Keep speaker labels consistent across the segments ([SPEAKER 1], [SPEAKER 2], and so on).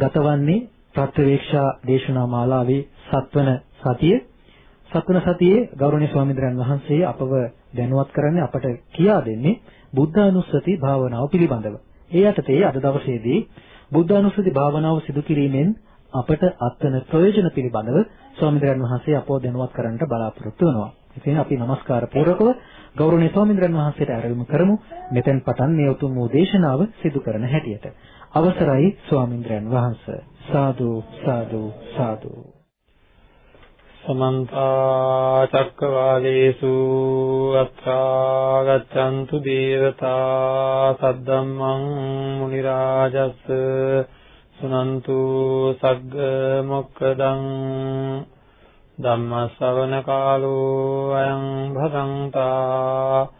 [SPEAKER 1] මේ ගතවන්නේ ප්‍රත්‍යවේක්ෂා දේශනා මාලාවේ සත්වන සතිය සත්වන සතියේ ගෞරවනීය ස්වාමීන් වහන්සේ අපව දැනුවත් කරන්නේ අපට කියා දෙන්නේ බුද්ධානුස්සති භාවනාව පිළිබඳව. ඒ යටතේ අද දවසේදී බුද්ධානුස්සති භාවනාව සිදු කිරීමෙන් අපට අත්වන ප්‍රයෝජන පිළිබඳව ස්වාමීන් වහන්සේ අපව දැනුවත් කරන්නට බලාපොරොත්තු වෙනවා. ඉතින් අපි নমස්කාර පූර්වකව ගෞරවනීය ස්වාමීන් වහන්සේට ආරාධනා කරමු. මෙතෙන් පටන් මේ උතුම් වූ දේශනාව සිදු කරන හැටියට. අවසරයි ස්වාමීන් වහන්සේ. සාදු සාදු සාදු
[SPEAKER 2] සමන්ත චක්කවාලේසු අත්‍රා ගච්ඡන්තු දේවතා සද්දම්මං මුනි රාජස් සුනන්තු සග්ග මොක්කදං ධම්ම ශ්‍රවණ කාලෝ අයං භදංතා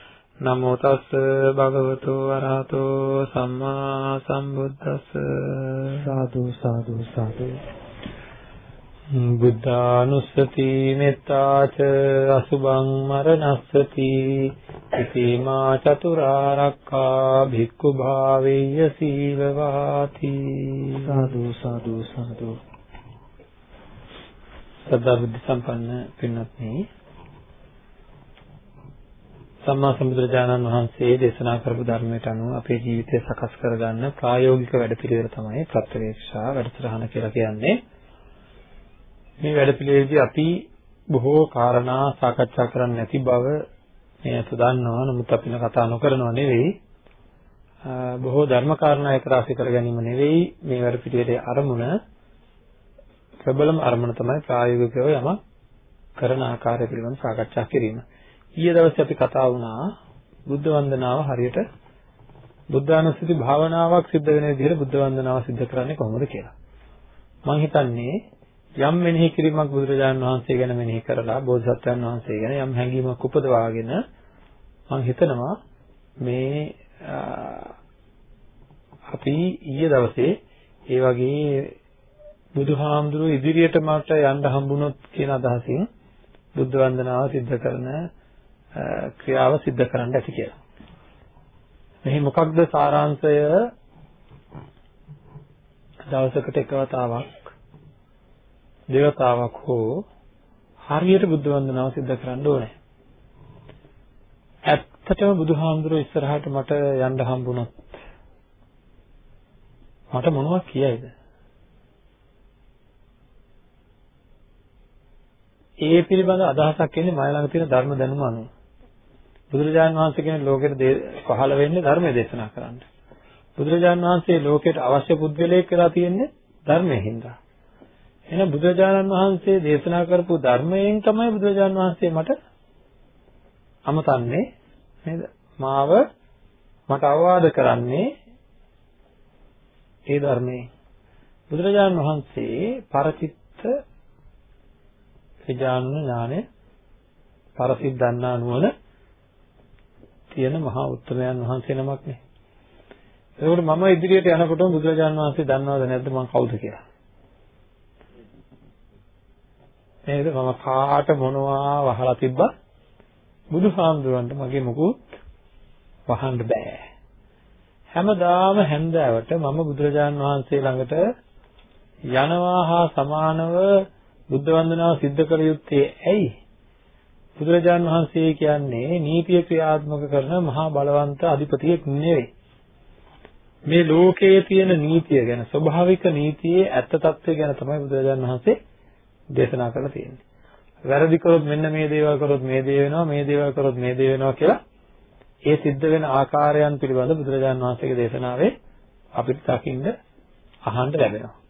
[SPEAKER 2] නමෝ තස් භගවතු වරහතු සම්මා සම්බුද්දස්ස.
[SPEAKER 1] සාදු සාදු සාදු.
[SPEAKER 2] බුද්ධානුස්සති මෙත්තාච අසුභං මරණස්සති. ඉතිමා චතුරාරක්ඛා භික්ඛු භාවේය සීලවාති.
[SPEAKER 1] සාදු සාදු සාදු.
[SPEAKER 2] සදා බුද්ධ සම්පන්න පින්වත්නි සම්මා සම්බුදුරජාණන් වහන්සේ දේශනා කරපු ධර්මයට අනුව අපේ ජීවිතය සකස් කරගන්න ප්‍රායෝගික වැඩපිළිවෙල තමයි ප්‍රත්‍යවේක්ෂා වැඩසටහන කියලා කියන්නේ මේ වැඩපිළිවෙලදී අපි බොහෝ කාරණා සාකච්ඡා කරන්න නැති බව මේ අත දන්නවා. නමුත් අපි කතා නොකරනව නෙවෙයි. බොහෝ ධර්ම කාරණා එක රාශී කර ගැනීම නෙවෙයි මේ වැඩපිළිවෙලේ අරමුණ. ප්‍රබලම අරමුණ තමයි ප්‍රායෝගිකව යමක් කරන ආකාරය පිළිබඳව සාකච්ඡා කිරීම. ඊයේ දවසේ අපි කතා වුණා බුද්ධ වන්දනාව හරියට බුද්ධානුස්සති භාවනාවක් සිද්ධ වෙන විදිහට බුද්ධ වන්දනාව සිද්ධ කරන්නේ කොහොමද කියලා. මම හිතන්නේ යම් මෙනෙහි කිරීමක් බුදුරජාණන් වහන්සේ ගැන මෙනෙහි කරලා බෝධිසත්වයන් වහන්සේ ගැන යම් හැඟීමක් උපදවාගෙන මම හිතනවා මේ අපි ඊයේ දවසේ ඒ වගේ බුදුහාමුදුරුවෝ ඉදිරියට මට යන්න හම්බුනොත් කියන අදහසින් බුද්ධ වන්දනාව සිද්ධ කරන ක්‍රියාව සිද්ධ කරන්න ඇති කියලා. මෙහි මොකක්ද සාරාංශය දවසකට එක වතාවක් දේවතාවක් හෝ හරියට බුද්ධ වන්දනාව සිද්ධ කරන්න ඕනේ. ඇත්තටම බුදුහාමුදුරුවෝ ඉස්සරහට මට යන්න හම්බුණොත් මට මොනවද කියයිද? ඒ පිළිබඳ අදහසක් එන්නේ මම ළඟ තියෙන ධර්ම දැනුම අනුව. බුදුරජාණන් වහන්සේ කියන ලෝකෙට පහළ වෙන්නේ ධර්මයේ දේශනා කරන්න. බුදුරජාණන් වහන්සේ ලෝකෙට අවශ්‍ය පුද්ගලයෙක් කියලා තියෙන්නේ ධර්මයෙන් හින්දා. එහෙනම් බුදුරජාණන් වහන්සේ දේශනා කරපු ධර්මයෙන් තමයි බුදුරජාණන් වහන්සේ මට අමතන්නේ නේද? මාව මට අවවාද කරන්නේ ඒ ධර්මයෙන්. බුදුරජාණන් වහන්සේ පරචිත්ත විඥාන ඥානය පරසිට දන්නා නුවණ තියෙන මහා උත්තමයන් වහන්සේ නමක් නේ. එතකොට මම ඉදිරියට යනකොටම බුදුරජාණන් වහන්සේ දන්නවද නැද්ද මම කවුද කියලා? නේද මම කාට මොනවා වහලා තිබ්බත් බුදුහාමුදුරන්ට මගේ මොකුත් වහන්න බෑ හැමදාම හැන්දෑවට මම බුදුරජාන් වහන්සේ ළඟට යනවා හා සමානව බුද්ධ වන්දනාව සිද්ධ කළ යුත්තේ ඇයි බුදුරජාන් වහන්සේ කියන්නේ නීතිය ක්‍රියාත්මක කරන මහා බලවන්ත අධිපතියෙක් නෙවෙයි මේ ලෝකයේ තියෙන නීතිය ගැන ස්වභාවික නීතියේ ඇත්ත తත්වය ගැන තමයි බුදුරජාන් වහන්සේ දේශනා කරලා තියෙන්නේ. වැරදි කරොත් මෙන්න මේ දේවල් කරොත් මේ දේ වෙනවා මේ දේවල් කරොත් මේ දේ වෙනවා කියලා ඒ සිද්ධ වෙන ආකාරයන් පිළිබඳ බුදුරජාන් වහන්සේගේ දේශනාවේ අපිට දකින්න අහන්න ලැබෙනවා.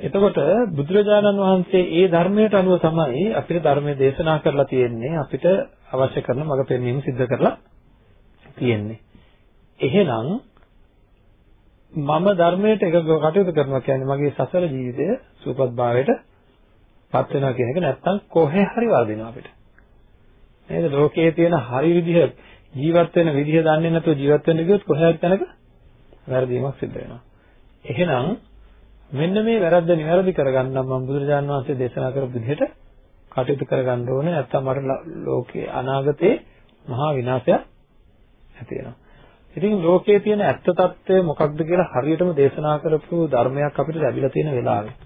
[SPEAKER 2] එතකොට බුදුරජාණන් වහන්සේ ඒ ධර්මයට අනුව තමයි අපිට ධර්මයේ දේශනා කරලා තියෙන්නේ අපිට අවශ්‍ය කරන මඟ පෙන්වීම සිද්ධ කරලා තියෙන්නේ. එහෙනම් මම ධර්මයට එක කටයුතු කරනවා කියන්නේ මගේ සසර ජීවිතය සූපත් භාවයට පත් වෙනවා කියන එක නැත්තම් කොහේ හරි වර්ධිනවා අපිට. නේද? ලෝකයේ තියෙන හරි විදිහ ජීවත් වෙන විදිහ දන්නේ නැතුව ජීවත් වෙන්න ගියොත් කොහේ හරි තැනක වැරදීමක් සිද්ධ වෙනවා. එහෙනම් මෙන්න මේ වැරද්ද නිවැරදි කරගන්න මම බුදුරජාණන් වහන්සේ දේශනා කරපු විදිහට කටයුතු කරගන්න ඕනේ නැත්නම් මට ලෝකේ අනාගතේ මහා විනාශයක් ඇති වෙනවා. ඉතින් ලෝකයේ තියෙන ඇත්ත తත්වය මොකක්ද කියලා හරියටම දේශනා කරපු ධර්මයක් අපිට ලැබිලා තියෙන වෙලාවේ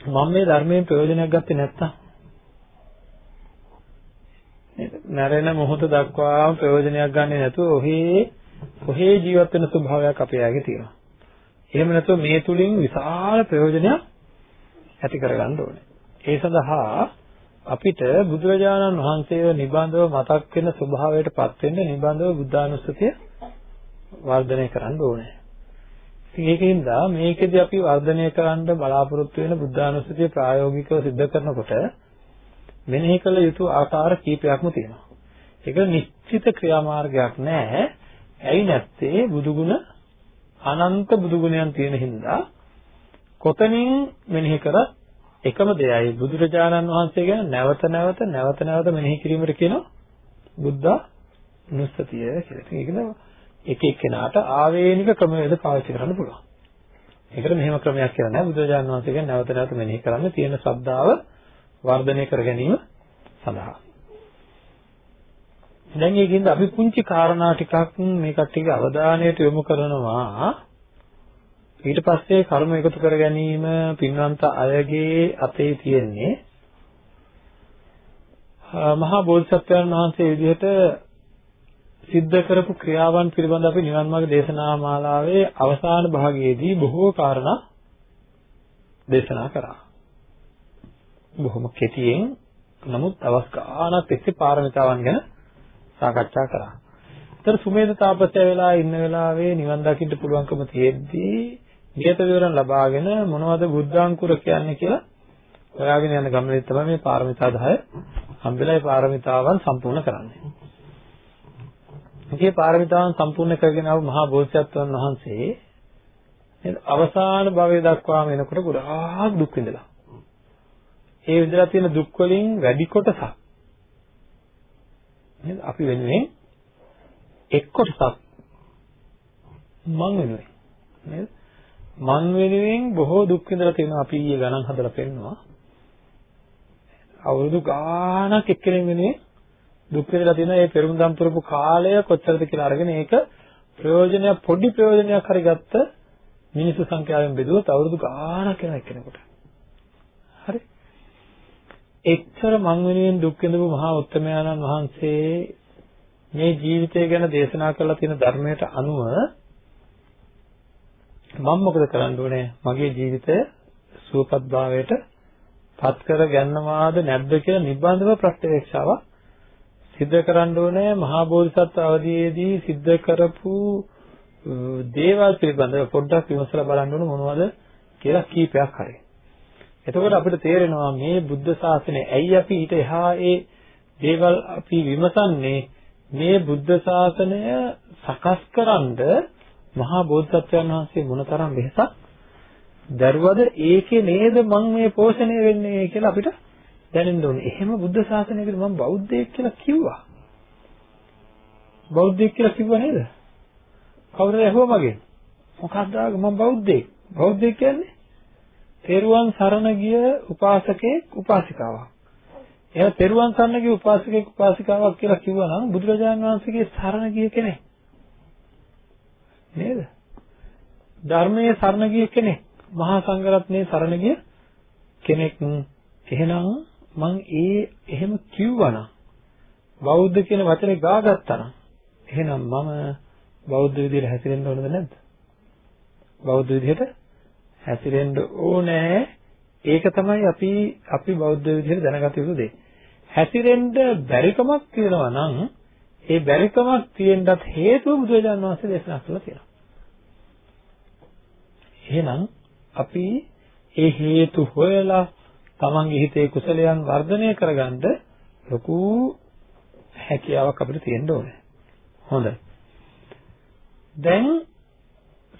[SPEAKER 2] මම මේ ධර්මයෙන් ප්‍රයෝජනයක් ගත්තේ නැත්තම් නේද? මැරෙන මොහොත දක්වාම ප්‍රයෝජනයක් ගන්නෙ නැතුව ඔහේ ඔහේ ජීවත් වෙන ස්වභාවයක් අපේ ඇගේ තියෙනවා. එහෙම නැතුව මේ තුලින් විශාල ප්‍රයෝජනයක් ඇති කරගන්න ඕනේ. ඒ සඳහා අපිට බුදුරජාණන් වහන්සේව නිබඳව මතක් වෙන ස්වභාවයටපත් වෙන්න නිබඳව බුද්ධානුස්සතිය වර්ධනය කරන්න ඕනේ. ඉතින් ඒකින්ද මේකෙදි අපි වර්ධනය කරන්න බලාපොරොත්තු වෙන බුද්ධානුස්සතිය ප්‍රායෝගිකව සිද්ධ කරනකොට මෙනෙහි කළ යුතු ආකාර කීපයක්ම තියෙනවා. ඒක නිශ්චිත ක්‍රියාමාර්ගයක් නෑ. ඇයි නැත්තේ බුදුගුණ අනන්ත බුදුගුණයන් තියෙන හින්දා කොතනින් මෙනෙහි කරත් එකම දෙයයි බුදුරජාණන් වහන්සේ ගැන නැවත නැවත නැවත නැවත මෙනෙහි කිරීමට කියනවා බුද්ධ නුස්සතිය කියලා. ඒකද එක එක්කෙනාට ආවේනික ක්‍රමවේද පාවිච්චි කරන්න පුළුවන්. ඒකට මෙහෙම ක්‍රමයක් කියලා නෑ බුදුරජාණන් වහන්සේ ගැන නැවත නැවත මෙනෙහි කරන්න තියෙන ශ්‍රද්ධාව වර්ධනය කර ගැනීම සඳහා. දැන් ඒකින්ද අපි පුංචි කාරණා ටිකක් මේ කට්ටියගේ අවධානයට යොමු කරනවා. ඊට පස්සේ කර්ම එකතු කර ගැනීම පින්වන්ත අයගේ අතේ තියෙන්නේ මහා බෝධිසත්වයන් වහන්සේ විදිහට සිද්ධ කරපු ක්‍රියාවන් පිළිබඳ අපි නිවන් මාර්ග දේශනා මාලාවේ අවසාන භාගයේදී බොහෝ කාරණා දේශනා කරා. බොහොම කෙටියෙන් නමුත් දවස් ගාණක් තිස්සේ පාරමිතාවන් ගැන සාකච්ඡා කරා. ඒතර සුමේද තාපසය වෙලා ඉන්න වෙලාවේ නිවන් දකින්න පුළුවන්කම තියෙද්දී නියත විවරණ ලබාගෙන මොනවද බුද්ධාංකුර කියන්නේ කියලා හොයාගෙන යන ගමනේ තමයි මේ පාරමිතා 10 හම්බෙලා ඒ පාරමිතාවන් සම්පූර්ණ කරන්නේ. මේ පාරමිතාවන් සම්පූර්ණ කරගෙන ආව මහා බෝසත්වයන් වහන්සේ අවසාන භවයේ දක්වාම එනකොට ගොඩාක් දුක් විඳලා ඒ විඳලා තියෙන දුක් වලින් වැඩි කොටසක් නේද? අපි වෙනුවෙන් එක් කොටසක් මං වෙනුවෙන් නේද? මං වෙනුවෙන් බොහෝ දුක් විඳලා තියෙනවා අපි ඊයේ ගණන් හදලා පෙන්නවා අවුරුදු ගාණක් එක්කෙනෙක් වෙනුවෙන් දුක් විඳලා තියෙන ඒ පෙරුම්දම් පුරපු කාලය කොච්චරද කියලා අරගෙන ඒක ප්‍රයෝජනයක් පොඩි ප්‍රයෝජනයක් හරි ගත්ත මිනිසු සංඛ්‍යාවෙන් බෙදුවොත් අවුරුදු ගාණක් යන එක්කෙනෙකුට. හරි එච්චර මං වෙනුවෙන් දුක් විඳපු මහා උත්තමයාණන් වහන්සේ මේ ජීවිතය ගැන දේශනා කරලා තියෙන ධර්මයට අනුව මම මොකද කරන්න ඕනේ මගේ ජීවිතය සුවපත් භාවයට පත් කර ගන්නවාද නැද්ද කියලා නිබ්බන්ධව ප්‍රත්‍යක්ෂාවක් සිද්ධ කරන්න ඕනේ මහා බෝධිසත්ව අවදීයේදී සිද්ධ කරපු දේවල් පිළිබඳව පොඩ්ඩක් විමසලා බලන්න ඕන මොනවද කියලා කීපයක් හරි. එතකොට අපිට තේරෙනවා මේ බුද්ධ ශාසනය ඇයි අපි ඊට එහා ඒ දේවල් අපි විමසන්නේ මේ බුද්ධ ශාසනය සකස්කරනද මහා බෝධිසත්වයන් වහන්සේ මොනතරම් වෙහසක් දරුවද ඒකේ නේද මම මේ පෝෂණය වෙන්නේ කියලා අපිට දැනෙන්න ඕනේ. එහෙම බුද්ධ ශාසනයකට මම බෞද්ධයෙක් කියලා කිව්වා. බෞද්ධයෙක් කියලා කිව්වා නේද? කවුරුද ඇහුවා මගෙන්? මොකක්ද මම බෞද්ධයෙක්. බෞද්ධයෙක් කියන්නේ තෙරුවන් සරණ ගිය උපාසකෙක් උපාසිකාවක්. එහෙනම් තෙරුවන් සරණ ගිය උපාසකෙක් උපාසිකාවක් කියලා කිව්වනම් බුදුරජාණන් වහන්සේගේ සරණ ගිය කෙනෙක්. නේද? ධර්මයේ සරණ ගිය කෙනෙක්. මහා සංඝරත්නයේ සරණ ගිය කෙනෙක්. එහෙනම් මං ඒ එහෙම කිව්වනම් බෞද්ධ කියන වචනේ ගාගත්තා නම් එහෙනම් මම බෞද්ධ විදිහට හැසිරෙන්න ඕනද නැද්ද? බෞද්ධ විදිහට හැසිරෙන්න ඕනේ. ඒක තමයි අපි අපි බෞද්ධ විදිහට දැනගත යුතු දේ. හැසිරෙන්න බැරිකමක් තියෙනවා නම් ඒ බැරිකමක් තියෙන්නත් හේතුව බුදුරජාණන් වහන්සේ දේශනා කළා කියලා. එහෙනම් අපි ඒ හේතු හොයලා තමන්ගේ හිතේ කුසලයන් වර්ධනය කරගන්න ලොකු හැකියාවක් අපිට තියෙන්න ඕනේ. හොඳයි. දැන්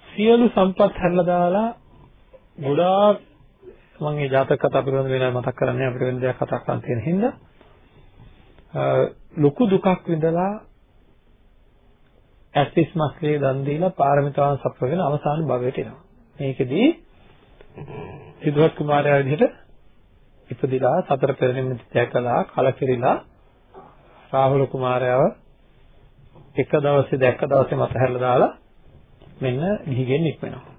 [SPEAKER 2] සියලු සම්පත් හැරලා දාලා ගොඩාක් මම මේ ජාතක කතා පිළිබඳ වෙන මතක් කරන්නේ අපිට වෙන දෙයක් කතා කරන්න තියෙන හින්දා ලොකු දුකක් විඳලා ඇස්තිස් මස්ලේ දන් දීලා පාරමිතාවන් සප්පගෙන අවසාන භවයට එනවා. මේකෙදී සිද්ධාර්ථ කුමාරයා විදිහට ඉපදිලා සතර පෙර නිමිති දැකලා කලකිරිලා රාහුල කුමාරයාව එක දවසේ දැක්ක දවසේ මත හැරලා දාලා මෙන්න ගිහිගෙන් නික්මෙනවා.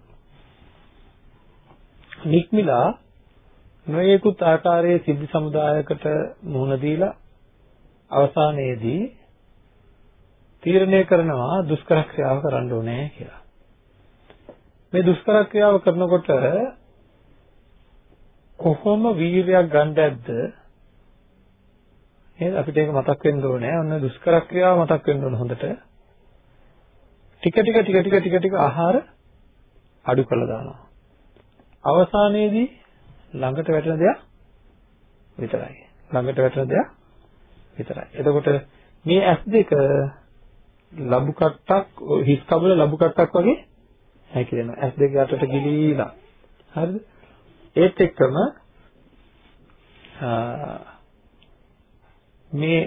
[SPEAKER 2] නික්මිලා නොයෙකුත් ආකාරයේ සිද්ධි සමුදායකට මුහුණ දීලා අවසානයේදී තීරණය කරනවා දුෂ්කර ක්‍රියාව කරන්න ඕනේ කියලා. මේ දුෂ්කර ක්‍රියාව කරනකොට කොහොම වීර්යයක් ගන්නවද? නේද අපිට ඒක මතක් වෙන්න ඕනේ. ඔන්න දුෂ්කර ක්‍රියාව මතක් වෙන්න ඕන හොඳට. ටික ටික ටික ටික ටික ටික ආහාර අඩු කරලා දානවා. අවසානයේදී ළඟට වැටෙන දෙයක් විතරයි. ළඟට වැටෙන දෙයක් විතරයි. එතකොට මේ S2 ලබු කට්ටක් හිස් කබල ලබු කට්ටක් වගේ හැකිලෙනවා. S2 යටට ගිලීලා. හරිද? ඒත් එක්කම මේ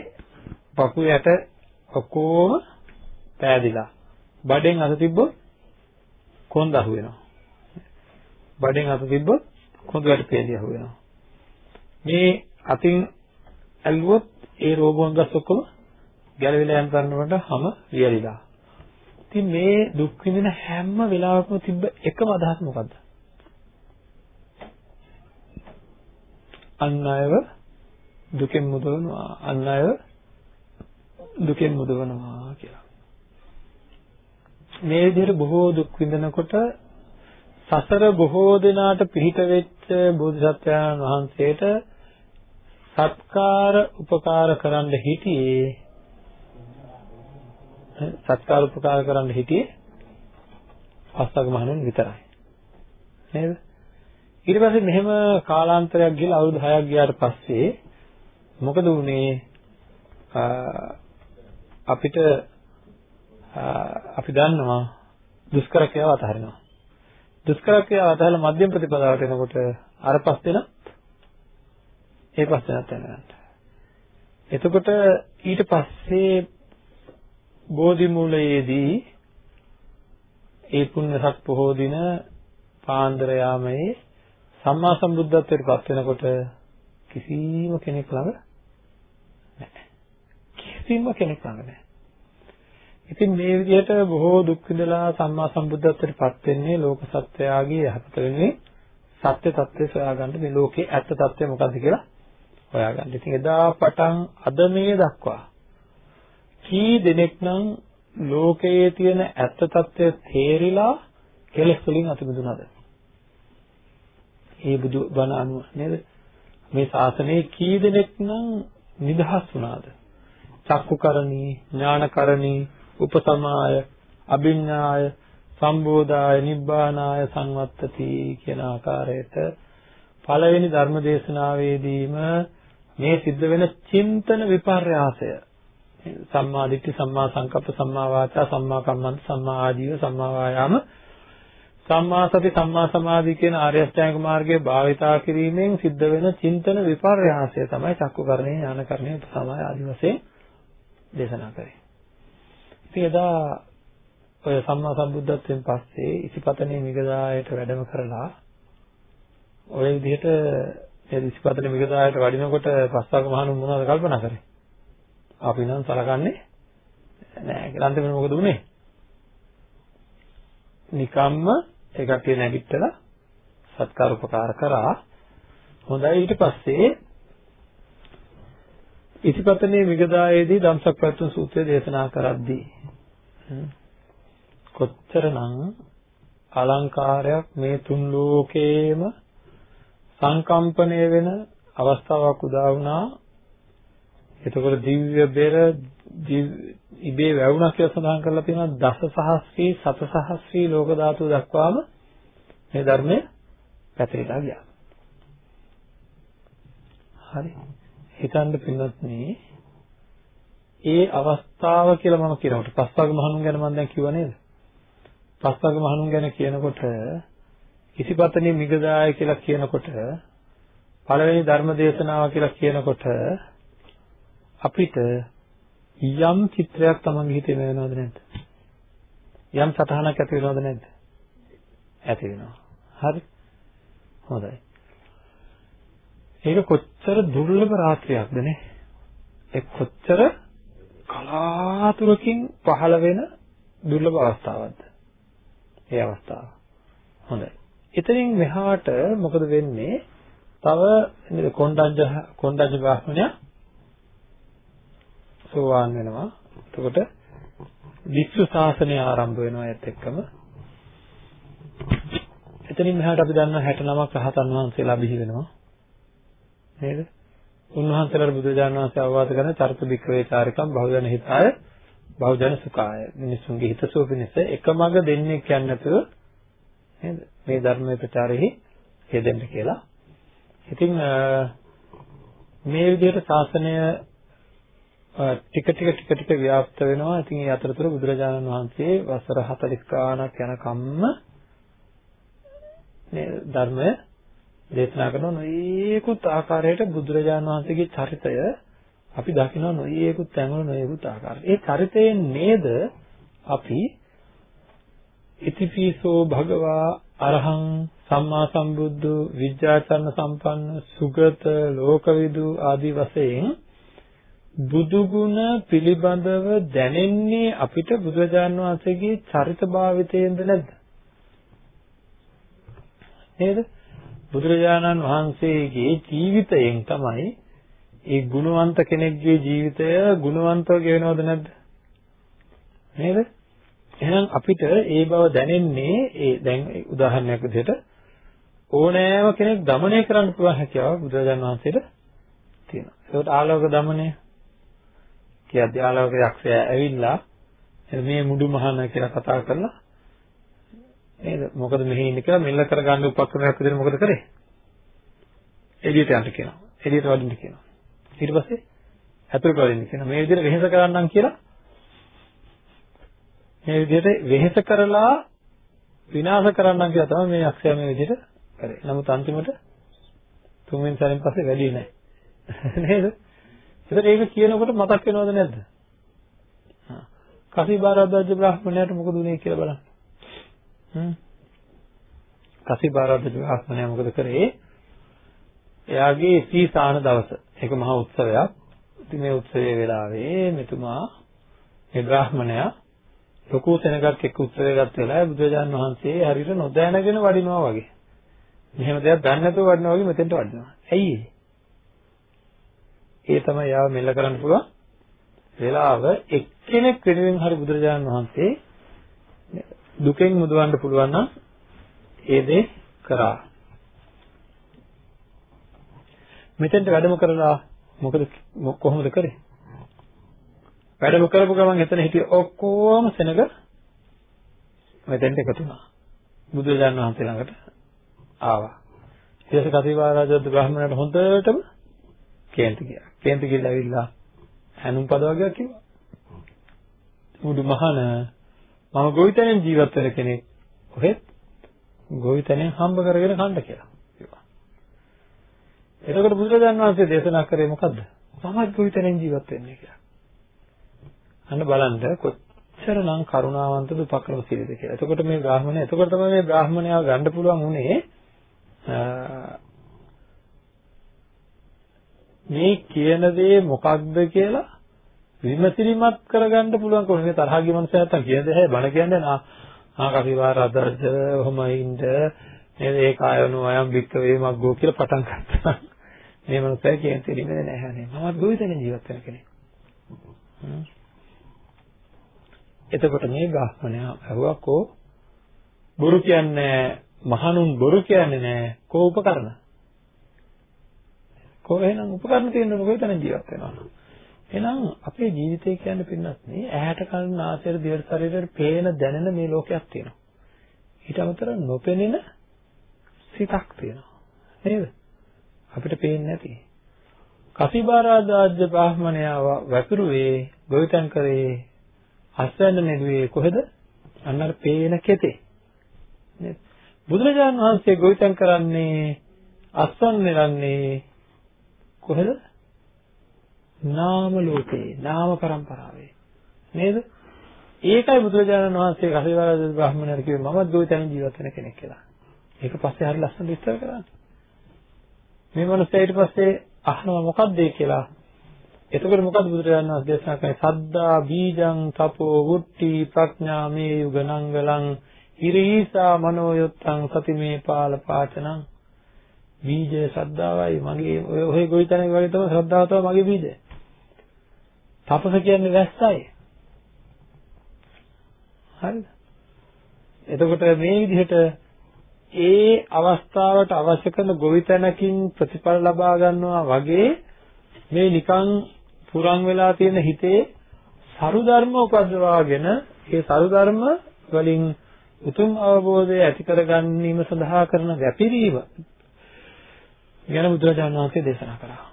[SPEAKER 2] පපු යට ඔක්කොම පෑදිලා. බඩෙන් අත තිබ්බොත් කොන්ද අහු වෙනවා. බඩෙන් අත තිබ්බොත් කොඳු වැට පේලිය අහු වෙනවා. මේ අතින් ඇල්ලුවොත් ඒ රෝගෝංගස් ඔක්කොම ගැලවිලා යන තරමට හැම වියලිලා. ඉතින් මේ දුක් විඳින හැම වෙලාවකම තිබ්බ එකම අදහස මොකද්ද? අන් අයව දුකෙන් මුදවනවා අන් අයව දුකෙන් මුදවනවා කියලා. මේ විදිහට බොහෝ දුක් විඳිනකොට සසර බොහෝ දිනාට පිහිට වෙච්ච බෝධිසත්වයන් වහන්සේට සත්කාර උපකාර කරන්න හිටියේ. සත්කාර උපකාර කරන්න හිටියේ පස්වග මහණුන් විතරයි. නේද? ඊට පස්සේ මෙහෙම කාලාන්තරයක් ගිහලා අවුරුදු 6ක් ගියාට පස්සේ මොකද වුනේ? අපිට අපි දන්නවා දුෂ්කර ක්‍රියාව අතහරිනවා. දුෂ්කර ක්‍රියාව අතහැරලා මධ්‍යම ප්‍රතිපදාවට එනකොට අර පස් දෙනා ඒ පස් දෙනාත් යනවා. එතකොට ඊට පස්සේ බෝධි මූලයේදී ඒ පුණ්‍ය සත් පොහෝ දින පාන්දර යාමයේ සම්මා සම්බුද්ධත්වයට පත් වෙනකොට කිසිම කෙනෙක් ළඟ නැහැ. කිසිම කෙනෙක් ළඟ නැහැ. ඉතින් මේ විදිහට බොහෝ දුක් විඳලා සම්මා සම්බුද්ධත්වයට පත් වෙන්නේ ලෝක සත්‍යයගේ යහපත වෙන්නේ සත්‍ය తත්වය සොයාගන්න මේ ලෝකේ ඇත්ත తත්වය මොකද්ද කියලා හොයාගන්න. ඉතින් එදා පටන් අද මේ දක්වා කී දෙනෙක් නම් ලෝකයේ තියෙන ඇත්ත తත්වය තේරිලා කෙලෙස් වලින් අතුමුදුනද? ඒ බුදු බණ අනුව නේද? මේ ශාසනයේ කී දෙනෙක් නම් නිදහස් වුණාද? චක්කුකරණී, ඥානකරණී උපසමාය, අභිඥාය, සම්බෝධාය, නිබ්බානාය සංවත්තති කියන ආකාරයට පළවෙනි ධර්ම දේශනාවේදීම මේ සිද්ධ වෙන චින්තන විපර්යාසය සම්මා දිට්ඨි සම්මා සංකප්ප සම්මා වාචා සම්මා කම්මන්ත සම්මා ආජීව සම්මා වායාම සම්මා සති සම්මා සමාධි කියන ආර්ය අෂ්ටාංග මාර්ගයේ භාවිතා කිරීමෙන් සිද්ධ වෙන චින්තන විපර්යාසය තමයි චක්කුකරණේ ඥානකරණේ උපසමාය ආදි වශයෙන් දේශනා කරේ. ඉතින් එදා ඔය සම්මා සම්බුද්ධත්වයෙන් පස්සේ ඉසිපතනේ මිගදායට වැඩම කරලා ඔය විදිහට ඒ ඉසිපතනේ මිගදායට වඩිනකොට පස්වග මහණුන් මොනවද කල්පනා කරේ? අපි නම් සලකන්නේ නෑ කියලා අන්තිමට මොකද වුනේ? නිකම්ම ඒ කට්ටිය නැගිටලා සත්කාර උපකාර කරා. හොඳයි ඊට පස්සේ ඉතිපතනේ මිගදායේදී ධම්සක් පැතුම් සූත්‍රය දේශනා කරද්දී කොච්චරනම් අලංකාරයක් මේ තුන් ලෝකේම සංකම්පණය වෙන අවස්ථාවක් උදා වුණා එතකොට දිව්‍ය බෙර ඉබේ වැවුණා කියලා සඳහන් කරලා තියෙනවා දසසහස්‍රී සතසහස්‍රී ලෝක ධාතු දක්වාම මේ ධර්මය පැතිරලා ගියා. හරි. හිතන්න පින්නත් මේ ඒ අවස්ථාව කියලා මම කියනකොට පස්වග මහණුන් ගැන මම දැන් කිව්වා නේද? පස්වග මහණුන් ගැන කියනකොට ඉසිපතනි මිගදාය කියලා කියනකොට පළවෙනි ධර්ම දේශනාව කියලා කියනකොට අපිට යම් චිත්‍රයක් තමන්ගේ හිතේ වෙනවද නැද්ද? යම් සතහනක් ඇති වෙනවද නැද්ද? ඇති වෙනවා. හරි. හොඳයි. ඒක කොච්චර දුර්ලභ රාත්‍රියක්ද නේ? ඒ කොච්චර කලාතුරකින් පහළ වෙන දුර්ලභ අවස්ථාවක්ද? ඒ අවස්ථාව. හොඳයි. එතනින් මෙහාට මොකද වෙන්නේ? තව නේද කොණ්ඩඤ්ඤ කොණ්ඩඤ්ඤ බ්‍රාහ්මණයා සෝවාන් වෙනවා. එතකොට වික්ෂු ශාසනය ආරම්භ වෙනවා ඒත් එක්කම. එතනින් මෙහාට අපි දන්නවා 69ක් රහතන් වහන්සේලා බිහි වෙනවා. නේද? උන්වහන්සේලාට බුදුරජාණන් වහන්සේ අවවාද කරන චරිත වික්‍රේ චාරිකම් බහුජන හිතාය බහුජන සුඛාය. මිනිසුන්ගේ හිතසුව පිණිස එකමඟ දෙන්නේ කියන්නේ නැතුව නේද? මේ ධර්මයේ ප්‍රචාරෙහි යෙදෙන්න කියලා. ඉතින් මේ විදිහට ශාසනය ටික ටික ටික ටික ව්‍යාප්ත වෙනවා. ඉතින් ඒ අතරතුර බුදුරජාණන් වහන්සේ වසර 40 ගාණක් යනකම්ම මේ ධර්මය දේශනා කරන නොයේකුත් ආකාරයට බුදුරජාණන් වහන්සේගේ චරිතය අපි දකිනවා නොයේකුත් තැන්වල නොයේකුත් ආකාරයට. ඒ චරිතයෙන් නේද අපි ඉතිපිසෝ භගවා අරහං සම්මා සම්බුද්ධ විද්‍යාචරණ සම්පන්න සුගත ලෝකවිදු ආදී වශයෙන් බුදු ගුණ පිළිබඳව දැනෙන්නේ අපිට බුදුරජාණන් වහන්සේගේ චරිත භාවිතයෙන්ද නැද්ද? නේද? බුදුරජාණන් වහන්සේගේ ජීවිතයෙන් තමයි ඒ ගුණවන්ත කෙනෙක්ගේ ජීවිතය ගුණවන්තව ගෙවෙනවද නැද්ද? නේද? එහෙනම් අපිට ඒ බව දැනෙන්නේ ඒ දැන් උදාහරණයක් විදිහට ඕනෑම කෙනෙක් দমনය කරන්න පුළුවන් හැකියාව බුදුරජාණන් වහන්සේට තියෙනවා. ඒකට ආලෝක দমনය කියද්දී ආලෝක යක්ෂයා ඇවිල්ලා මේ මුඩු මහන කියලා කතා කරලා නේද? මොකද මෙහි ඉන්නේ කියලා මෙල්ල කරගන්න උපක්‍රමයක් විදිහට මොකද කරේ? එළියට යන්න කියනවා. එළියට වඩින්න කියනවා. ඊට පස්සේ ඇතුළට වඩින්න කියනවා. මේ විදිහට වෙහෙස කරන්නම් කියලා මේ විදිහට වෙහෙස කරලා විනාශ කරන්නම් කියලා තමයි මේ අක්ෂය මේ විදිහට කරේ. නමුත් අන්තිමට තුන්වෙනි සැරෙන් පස්සේ වැඩි නැහැ. නේද? ඒතර ඒක කියනකොට මතක් වෙනවද නැද්ද? කසිබාරද්දජ බ්‍රාහ්මණයාට මොකද උනේ කියලා බලන්න. හ්ම්. කසිබාරද්දජ බ්‍රාහ්මණයා මොකද කරේ? එයාගේ සීසාන දවස. ඒක මහා උත්සවයක්. ඉතින් මේ උත්සවයේ වෙලාවේ මෙතුමා මේ බ්‍රාහ්මණයා ලොකු සෙනගක් එක්ක උත්සවය ගත්ත වෙලාවේ බුදුරජාන් වහන්සේ හරියට නොදැනගෙන වඩිනවා වගේ. මෙහෙම දෙයක් දන්නේ නැතුව වඩිනවා වගේ මෙතෙන්ට වඩිනවා. ඇයි ඒ තමයි යාව මෙල්ල කරන්න පුළුවන් වෙලාව එක්කෙනෙක් වෙනුවෙන් හරි බුදුරජාණන් වහන්සේ දුකෙන් මුදවන්න පුළුවන් නම් ඒ දේ කරා. මෙතෙන්ට වැඩම කරලා මොකද කොහොමද කරේ? වැඩම කරපු ගමන් එතන හිටිය ඔක්කොම සෙනග මෙතෙන්ට එකතු වුණා. බුදුරජාණන් වහන්සේ ළඟට ආවා. ඊට පස්සේ කතිවාරාජත් බ්‍රාහ්මණයට හොඳටම කේන්ති ගියා. කේන්ති ගිහලා ඇවිල්ලා හැනුම් පද වගේක් කිව්වා. උඩු මහන මම ගොවිතැනෙන් ජීවත් වෙන කෙනෙක්. කොහෙත් ගොවිතැනෙන් හම්බ කරගෙන කන්න කියලා කිව්වා. එතකොට බුදුරජාණන් වහන්සේ දේශනා කරේ මොකද්ද? මමත් ගොවිතැනෙන් ජීවත් වෙන්නේ කියලා. අන්න බලන්න කොච්චරනම් කරුණාවන්තද උපක්‍රමශීලීද කියලා. එතකොට මේ බ්‍රාහමණය එතකොට තමයි මේ බ්‍රාහමණයාව ගන්න පුළුවන් උනේ මේ කියන දේ මොකක්ද කියලා විමසිලිමත් කරගන්න පුළුවන් කොහොමද තරහ ගිය මනුස්සය නැත්තම් කියන දේ බණ කියන්නේ නා ආ කපිවාර අදර්ශ ඔහොමයින්ද නේද? ඒ කායනෝ අයම් වික්ක වේමක් ගෝ කියලා පටන් ගත්තා. මේ මනුස්සය කියන තේරෙන්නේ නැහැ නේ. මමත් ගොවිතැන ජීවත් වෙන කෙනෙක්. එතකොට මේ බ්‍රාහ්මණයා අහුවා කෝ බොරු කියන්නේ මහණුන් බොරු කියන්නේ නැහැ. කෝ උපකරණ? කො එහෙනම් උපකරණ තියෙනකොට කොහෙතන ජීවත් වෙනවද? එහෙනම් අපේ ජීවිතය කියන්නේ පින්නත් නේ ඇහැට කන නාසයට දිවට ශරීරයට පේන දැනෙන මේ ලෝකයක් තියෙනවා. ඊට අමතරව නොපෙනෙන සිතක් තියෙනවා. නේද? අපිට පේන්නේ නැති. කසිබාරාදාජ්‍ය බ්‍රාහ්මණයා වැපිරුවේ ගොවිතැන් කරේ අස්වැන්න නෙළුවේ කොහෙද? අන්න අර පේන කෙතේ. නේද? බුදුරජාණන් වහන්සේ ගොවිතැන් කරන්නේ අස්වන් නෙලන්නේ කොහෙද? නාම ලෝකේ, නාම પરම්පරාවේ. නේද? ඒකයි බුදුරජාණන් වහන්සේ කසිවාරද බ්‍රාහ්මණයර කිව්වේ මමත් ගොවිතැන ජීවත් වෙන කෙනෙක් කියලා. ඒක පස්සේ හරි ලස්සන විස්තර කරන්නේ. මේ මිනිස්සයා ඊට පස්සේ අහනවා මොකක්ද ඒ කියලා. එතකොට මොකද බුදුරජාණන් වහන්සේ දේශනා කරන්නේ? සද්දා බීජං තපෝ වුට්ටි ප්‍රඥා මේ යුග නංගලං හිරීසා මනෝයොත්තං සතිමේ පාල පාචනං බීජය ශ්‍රද්ධාවයි මගේ ඔය ඔය ගොවිතැනක වගේ තමයි ශ්‍රද්ධාව තමයි මගේ බීජය. තපස කියන්නේ වැස්සයි. හරිද? එතකොට මේ විදිහට ඒ අවස්ථාවට අවශ්‍ය කරන ගොවිතැනකින් ප්‍රතිඵල ලබා ගන්නවා වගේ මේ නිකන් පුරන් වෙලා තියෙන හිතේ සරු ධර්ම උපද්දවාගෙන ඒ සරු ධර්ම වලින් උතුම් අවබෝධය ඇති කර ගැනීම සඳහා කරන වැපිරීම ගැන බුදුරජාණන් වහන්සේ දේශනා කළා.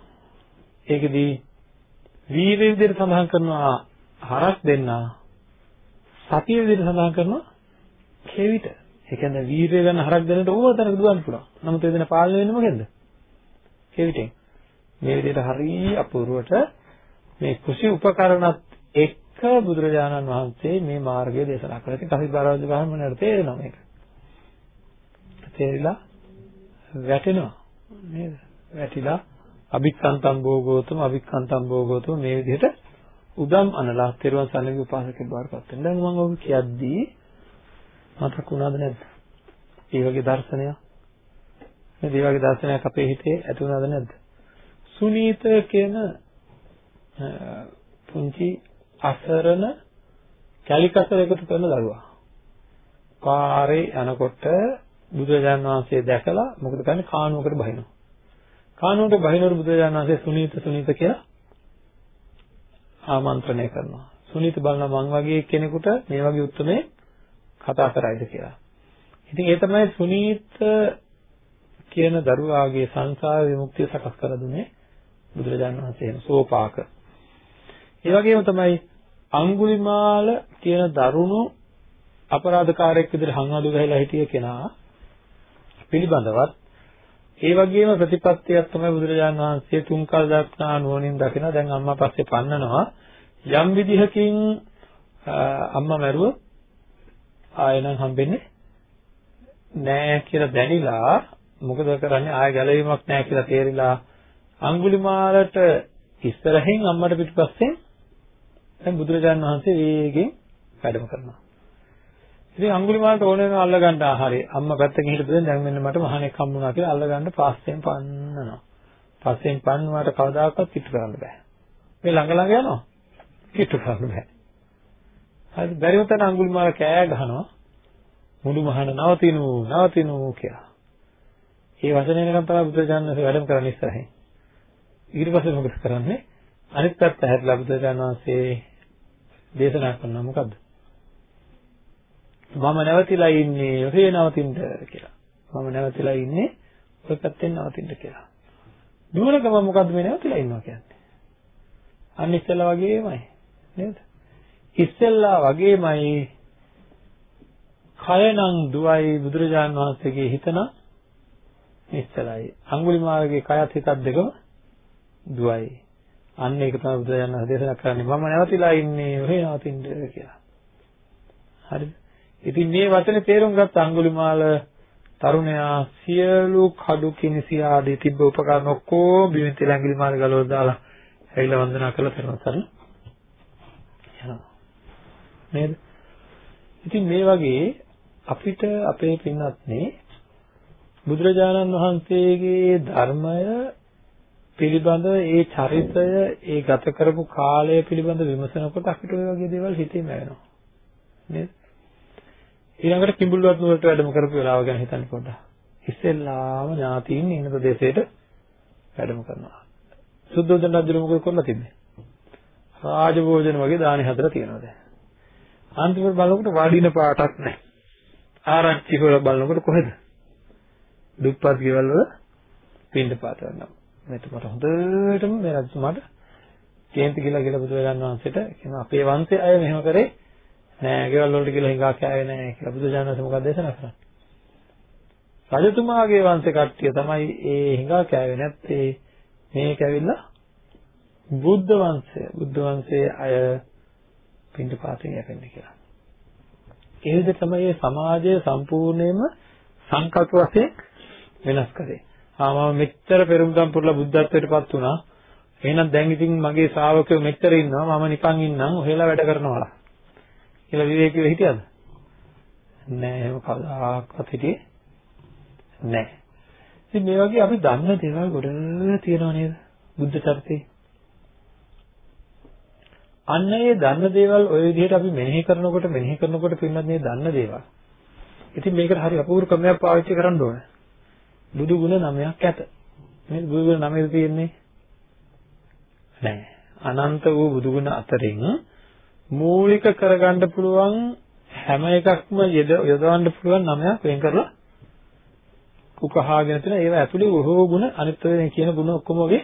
[SPEAKER 2] ඒකෙදී වීර්ය විදිහට සඳහන් කරනවා හරක් දෙන්නා සතිය විදිහට සඳහන් කරනවා කෙවිත. ඒ කියන්නේ වීර්ය ගැන හරක් දෙන්නට ඕන තරක දුවන්න පුළුවන්. නමුත් ඒ දෙන පාලනය වෙන්නේ මොකෙන්ද? කෙවිතෙන්. මේ විදිහට හරිය අපූර්වට මේ කුසි උපකරණත් එක්ක බුදුරජාණන් වහන්සේ මේ මාර්ගය දේශනා කළා. ඉතින් කසිබාරවද බ්‍රාහ්මණයට තේරෙනවා මේක. තේරිලා වැටෙනවා. නේද? වැටිලා අභික්ඛන්තම් භෝගෝතම අභික්ඛන්තම් භෝගෝතම මේ විදිහට උදම් අනලා තෙරුවන් සරණගේ උපාසකෙක් බවට පත් වෙනවා. දැන් මම ඔබ කියද්දී මතක් වුණාද නැද්ද? ඒ වගේ දර්ශනයක්. මේ ඒ වගේ දර්ශනයක් අපේ හිතේ ඇති වුණාද නැද්ද? සුනීත කියන පුංචි අසරණ කැලිකසර එකතු කරන දරුවා. පාරේ යනකොට බුදුරජාණන් වහන්සේ දැකලා මොකද කරන්නේ කානුවකට බහිනවා. කානුවට බහිනවරු බුදුරජාණන් වහන්සේ සුනීත සුනීත කියලා ආමන්ත්‍රණය කරනවා. සුනීත බලන මං වගේ කෙනෙකුට මේ වගේ උත්තරේ කතා කරයිද කියලා. ඉතින් ඒ තමයි සුනීත කියන දරුවාගේ සංසාර විමුක්තිය සකස් කර දුන්නේ බුදුරජාණන් වහන්සේ සෝපාක. ඒ වගේම තමයි අඟුලිමාල කියන දරුණු අපරාධකාරයෙක් විදිහට හංවඩු ගහලා හිටිය කෙනා පිළිබඳවත් ඒ වගේම ප්‍රතිපත්තියක් තමයි බුදුරජාණන් වහන්සේ තුන්කල් දක්නා නුවණින් දකින දැන් අම්මා පස්සේ පන්නනවා. යම් විදිහකින් අම්මා මැරුවොත් ආයෙනම් හම්බෙන්නේ නෑ කියලා දැනිලා මොකද කරන්නේ? ආයෙ ගැලවීමක් නෑ කියලා තේරිලා අඟුලිමාලට ඉස්සරහින් අම්මට පිටුපස්සෙන් දැන් බුදුරජාණන් වහන්සේ වේගෙන් වැඩම කරනවා. ඉතින් අඟුලිමාලට ඕන වෙනවා අල්ල ගන්න ආහාරය. අම්මා පැත්තකින් හිටපුවෙන් දැන් මෙන්න මට මහණෙක් හම්බුණා කියලා අල්ල ගන්න පස්සෙන් පන්නනවා. පස්සෙන් පන්නුවාට කවදාකවත් කිට්ටු කරන්න බෑ. මේ ළඟ ළඟ යනවා. කිට්ටු කරන්න බෑ. හරි බැරිම තැන අඟුලිමාල කෑ ගහනවා. මුළු මහණ නවතිනු නවතිනු කියලා. ඒ වචනේ නිකන් තමයි බුදුරජාණන්සේ වැඩම කරන්නේ ඉස්සරහින්. ඊට පස්සේ මොකද කරන්නේ? අනිත් පැත්ත හැරිලා බුදුරජාණන් වහන්සේ දේශනා කරනවා මොකද්ද? මම නැවතිලා ඉන්නේ ඔහේ නවතින්න කියලා. මම නැවතිලා ඉන්නේ ඔය පැත්තෙන් නවතින්න කියලා. දුවනකම මොකද්ද මේ නැවතිලා ඉන්නවා කියන්නේ? අන්න ඉස්සෙල්ලා වගේමයි නේද? ඉස්සෙල්ලා වගේමයි කයනම් දුවයි බුදුරජාන් වහන්සේගේ හිතන ඉස්සලයි. අඟුලිමාලගේ කයත් හිතත් දෙකම දුවයි. අන්න ඒක තමයි බුදුරජාණන් වහන්සේ දේශනා කරන්නේ මම නැවතිලා ඉන්නේ ඔහේ නවතින්න කියලා. හරිද? ඉතින් මේ වචනේ තේරුම් ගත්ත අඟුලිමාල තරුණයා සියලු කඩු කිනිසි ආදී තිබ්බ උපකරණ ඔක්කොම බිමින් තියලා අඟුලිමාල ගලවලා දාලා ඇවිල්ලා වන්දනා කරලා තරුණ සරණ යනවා. නේද? ඉතින් මේ වගේ අපිට අපේ පින්වත්නි බුදුරජාණන් වහන්සේගේ ධර්මය පිළිබඳව ඒ චරිතය ඒ ගත කරපු කාලය පිළිබඳ විමසනකොට අපිට ඔය වගේ දේවල් හිතේම වෙනවා නේද? ඊළඟට කිඹුල්වත් නුවරට වැඩම කරපු වෙලාව ගැන හිතන්න පොඩ්ඩක්. ඉස්සෙල්ලාම ඥාතීන් ඉන්න ප්‍රදේශයට වැඩම කරනවා. සුද්ධෝදන රජු මොකද කරලා තිබ්බේ? රාජභෝජන වගේ දානි හතර තියෙනවා දැන්. අන්තිමට බලනකොට වඩින පාටක් නැහැ. ආරංචි හොල බලනකොට කොහෙද? දුප්පත් ගෙවල් වල පින්ඩ පාත කරනවා. මේක මට හොඳටම මේ රජතුමාට කේන්ති කියලා කියලා බුදුරජාණන් වහන්සේට කියන අපේ වංශයේ අය මෙහෙම කරේ නෑ ගෙවල් වලට කියලා හිඟා කෑවේ නෑ කියලා බුදුජානක මොකක්ද දේශනා කරන්නේ රජතුමාගේ වංශේ කට්ටිය තමයි ඒ හිඟා කෑවේ නැත්තේ මේක ඇවිල්ලා බුද්ධ වංශය බුද්ධ වංශයේ අය පින්ඩ පාතෙන් යැපෙන්නේ කියලා. ඒ විදිහට තමයි මේ සමාජය සම්පූර්ණයෙන්ම සංකල්ප වශයෙන් වෙනස් කරේ. ආ මම මෙච්චර පෙරම්දම් පුරලා බුද්ධත්වයට පත් වුණා. එහෙනම් දැන් ඉතින් මගේ ශ්‍රාවකයෝ මෙච්චර ඉන්නවා මම නිකන් ඉන්නම් ඔහෙලා වැඩ කරනවා. කියලා විවේකීව හිටියද? නෑ එහෙම කවදාකවත් හිටියේ නෑ. ඉතින් මේ වගේ අපි දන්න දේවල් ගොඩක් තියෙනවා නේද? බුද්ධ චරිතේ. අන්න ඒ දන්න දේවල් ওই විදිහට අපි මෙනෙහි කරනකොට මෙනෙහි කරනකොට පින්නත් මේ දන්න දේවල්. ඉතින් මේකට හරි අපූර්ව ක්‍රමයක් පාවිච්චි කරන්න ඕනේ. බුදු ගුණ නමයක් ඇත. මේ බුදු ගුණ නමෙද තියෙන්නේ? නෑ. අනන්ත වූ බුදු ගුණ අතරින් මූලික කරගන්න පුළුවන් හැම එකක්ම යොදවන්න පුළුවන් නමයක් වෙන් කරලා උකහාගෙන තියෙන ඒවා ඇතුලේ බොහෝ ගුණ අනිත් ඔය කියන ගුණ ඔක්කොම වගේ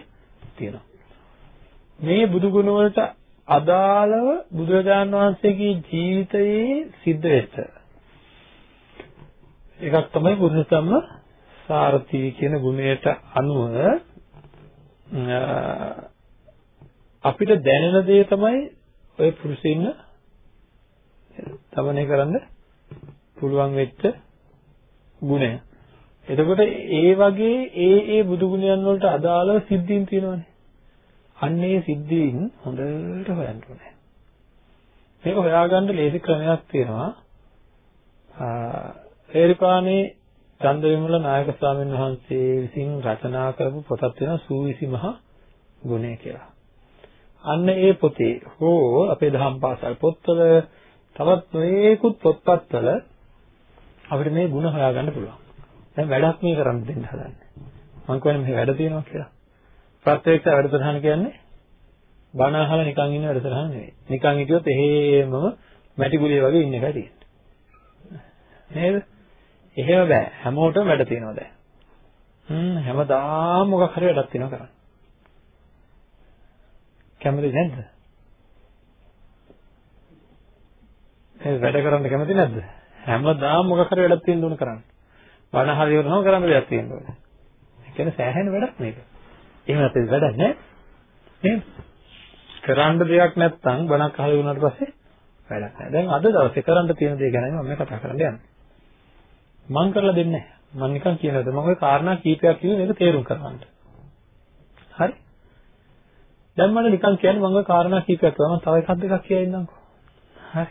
[SPEAKER 2] තියෙනවා. මේ බුදු ගුණ වලට අදාළව බුදුරජාණන් වහන්සේගේ ජීවිතයේ සිද්ධ වෙච්ච එකක් තමයි පුරුෂසම්ම සාරති කියන ගුණයට අනුව අපිට දැනෙන දේ තමයි ඔය පුරුෂින්න තමනේ කරන්න පුළුවන් වෙච්ච ගුණය. එතකොට ඒ වගේ ඒ ඒ බුදු ගුණයන් වලට අදාළව සිද්ධීන් තියෙනවානේ. අන්න ඒ සිද්ධීන් හොඳට හොයන්න ඕනේ. මේක හොයාගන්න ලේසි ක්‍රමයක් තියෙනවා. ඒරිපානේ චන්දවිමල නායක ස්වාමීන් වහන්සේ විසින් රචනා කරපු පොතක් තියෙනවා සූවිසි මහ ගුණය කියලා. අන්න ඒ පොතේ හෝ අපේ දහම් පාසල් පොත්වල තවත් නොයෙකුත් පොත්පත්වල අපිට මේ ಗುಣ හොයාගන්න පුළුවන්. දැන් වැඩක් මේ කරන්න දෙන්න හදන්නේ. මම කියන්නේ මේ වැඩ තියෙනවා කියලා. ප්‍රත්‍යක්ෂ වැඩසටහන කියන්නේ බණ අහලා නිකන් ඉන්න වැඩසටහන නෙවෙයි. නිකන් හිටියොත් එහෙමම මැටි ගුලිය වගේ ඉන්න එකයි තියෙන්නේ. නේද? එහෙම බෑ. හැමෝටම වැඩ තියෙනවා දැන්. හ්ම් හැමදාම මොකක් හරි වැඩක් තියෙනවා කරන්න. කැමති නැද්ද? ඒ වැඩ කරන්න කැමති නැද්ද? හැමදාම මොකක් හරි වැඩක් තියෙන්න ඕන කරන්න. බණ හරි වුණාම කරන්න දෙයක් තියෙන්න ඕනේ. ඒ කියන්නේ සෑහෙන වැඩක් මේක. එහෙම නැත්නම් වැඩක් නෑ. නේද? කරන්න දෙයක් නැත්නම් බණක් අහලා වුණාට පස්සේ වැඩක් නෑ. දැන් අද දවසේ කරන්න තියෙන දේ ගැනයි මම කතා කරන්න යන්නේ. මං කරලා දෙන්නේ නෑ. මං නිකන් කියනවාද මම ওই කාරණා කීපයක් කිව්වේ මේක තේරුම් කරගන්න. හරි? දැන් මම නිකන් කියන්නේ මම ওই කාරණා කීපයක් කිව්වා. මම තව එකක් දෙකක් කියයි ඉන්නම්කෝ. හරි.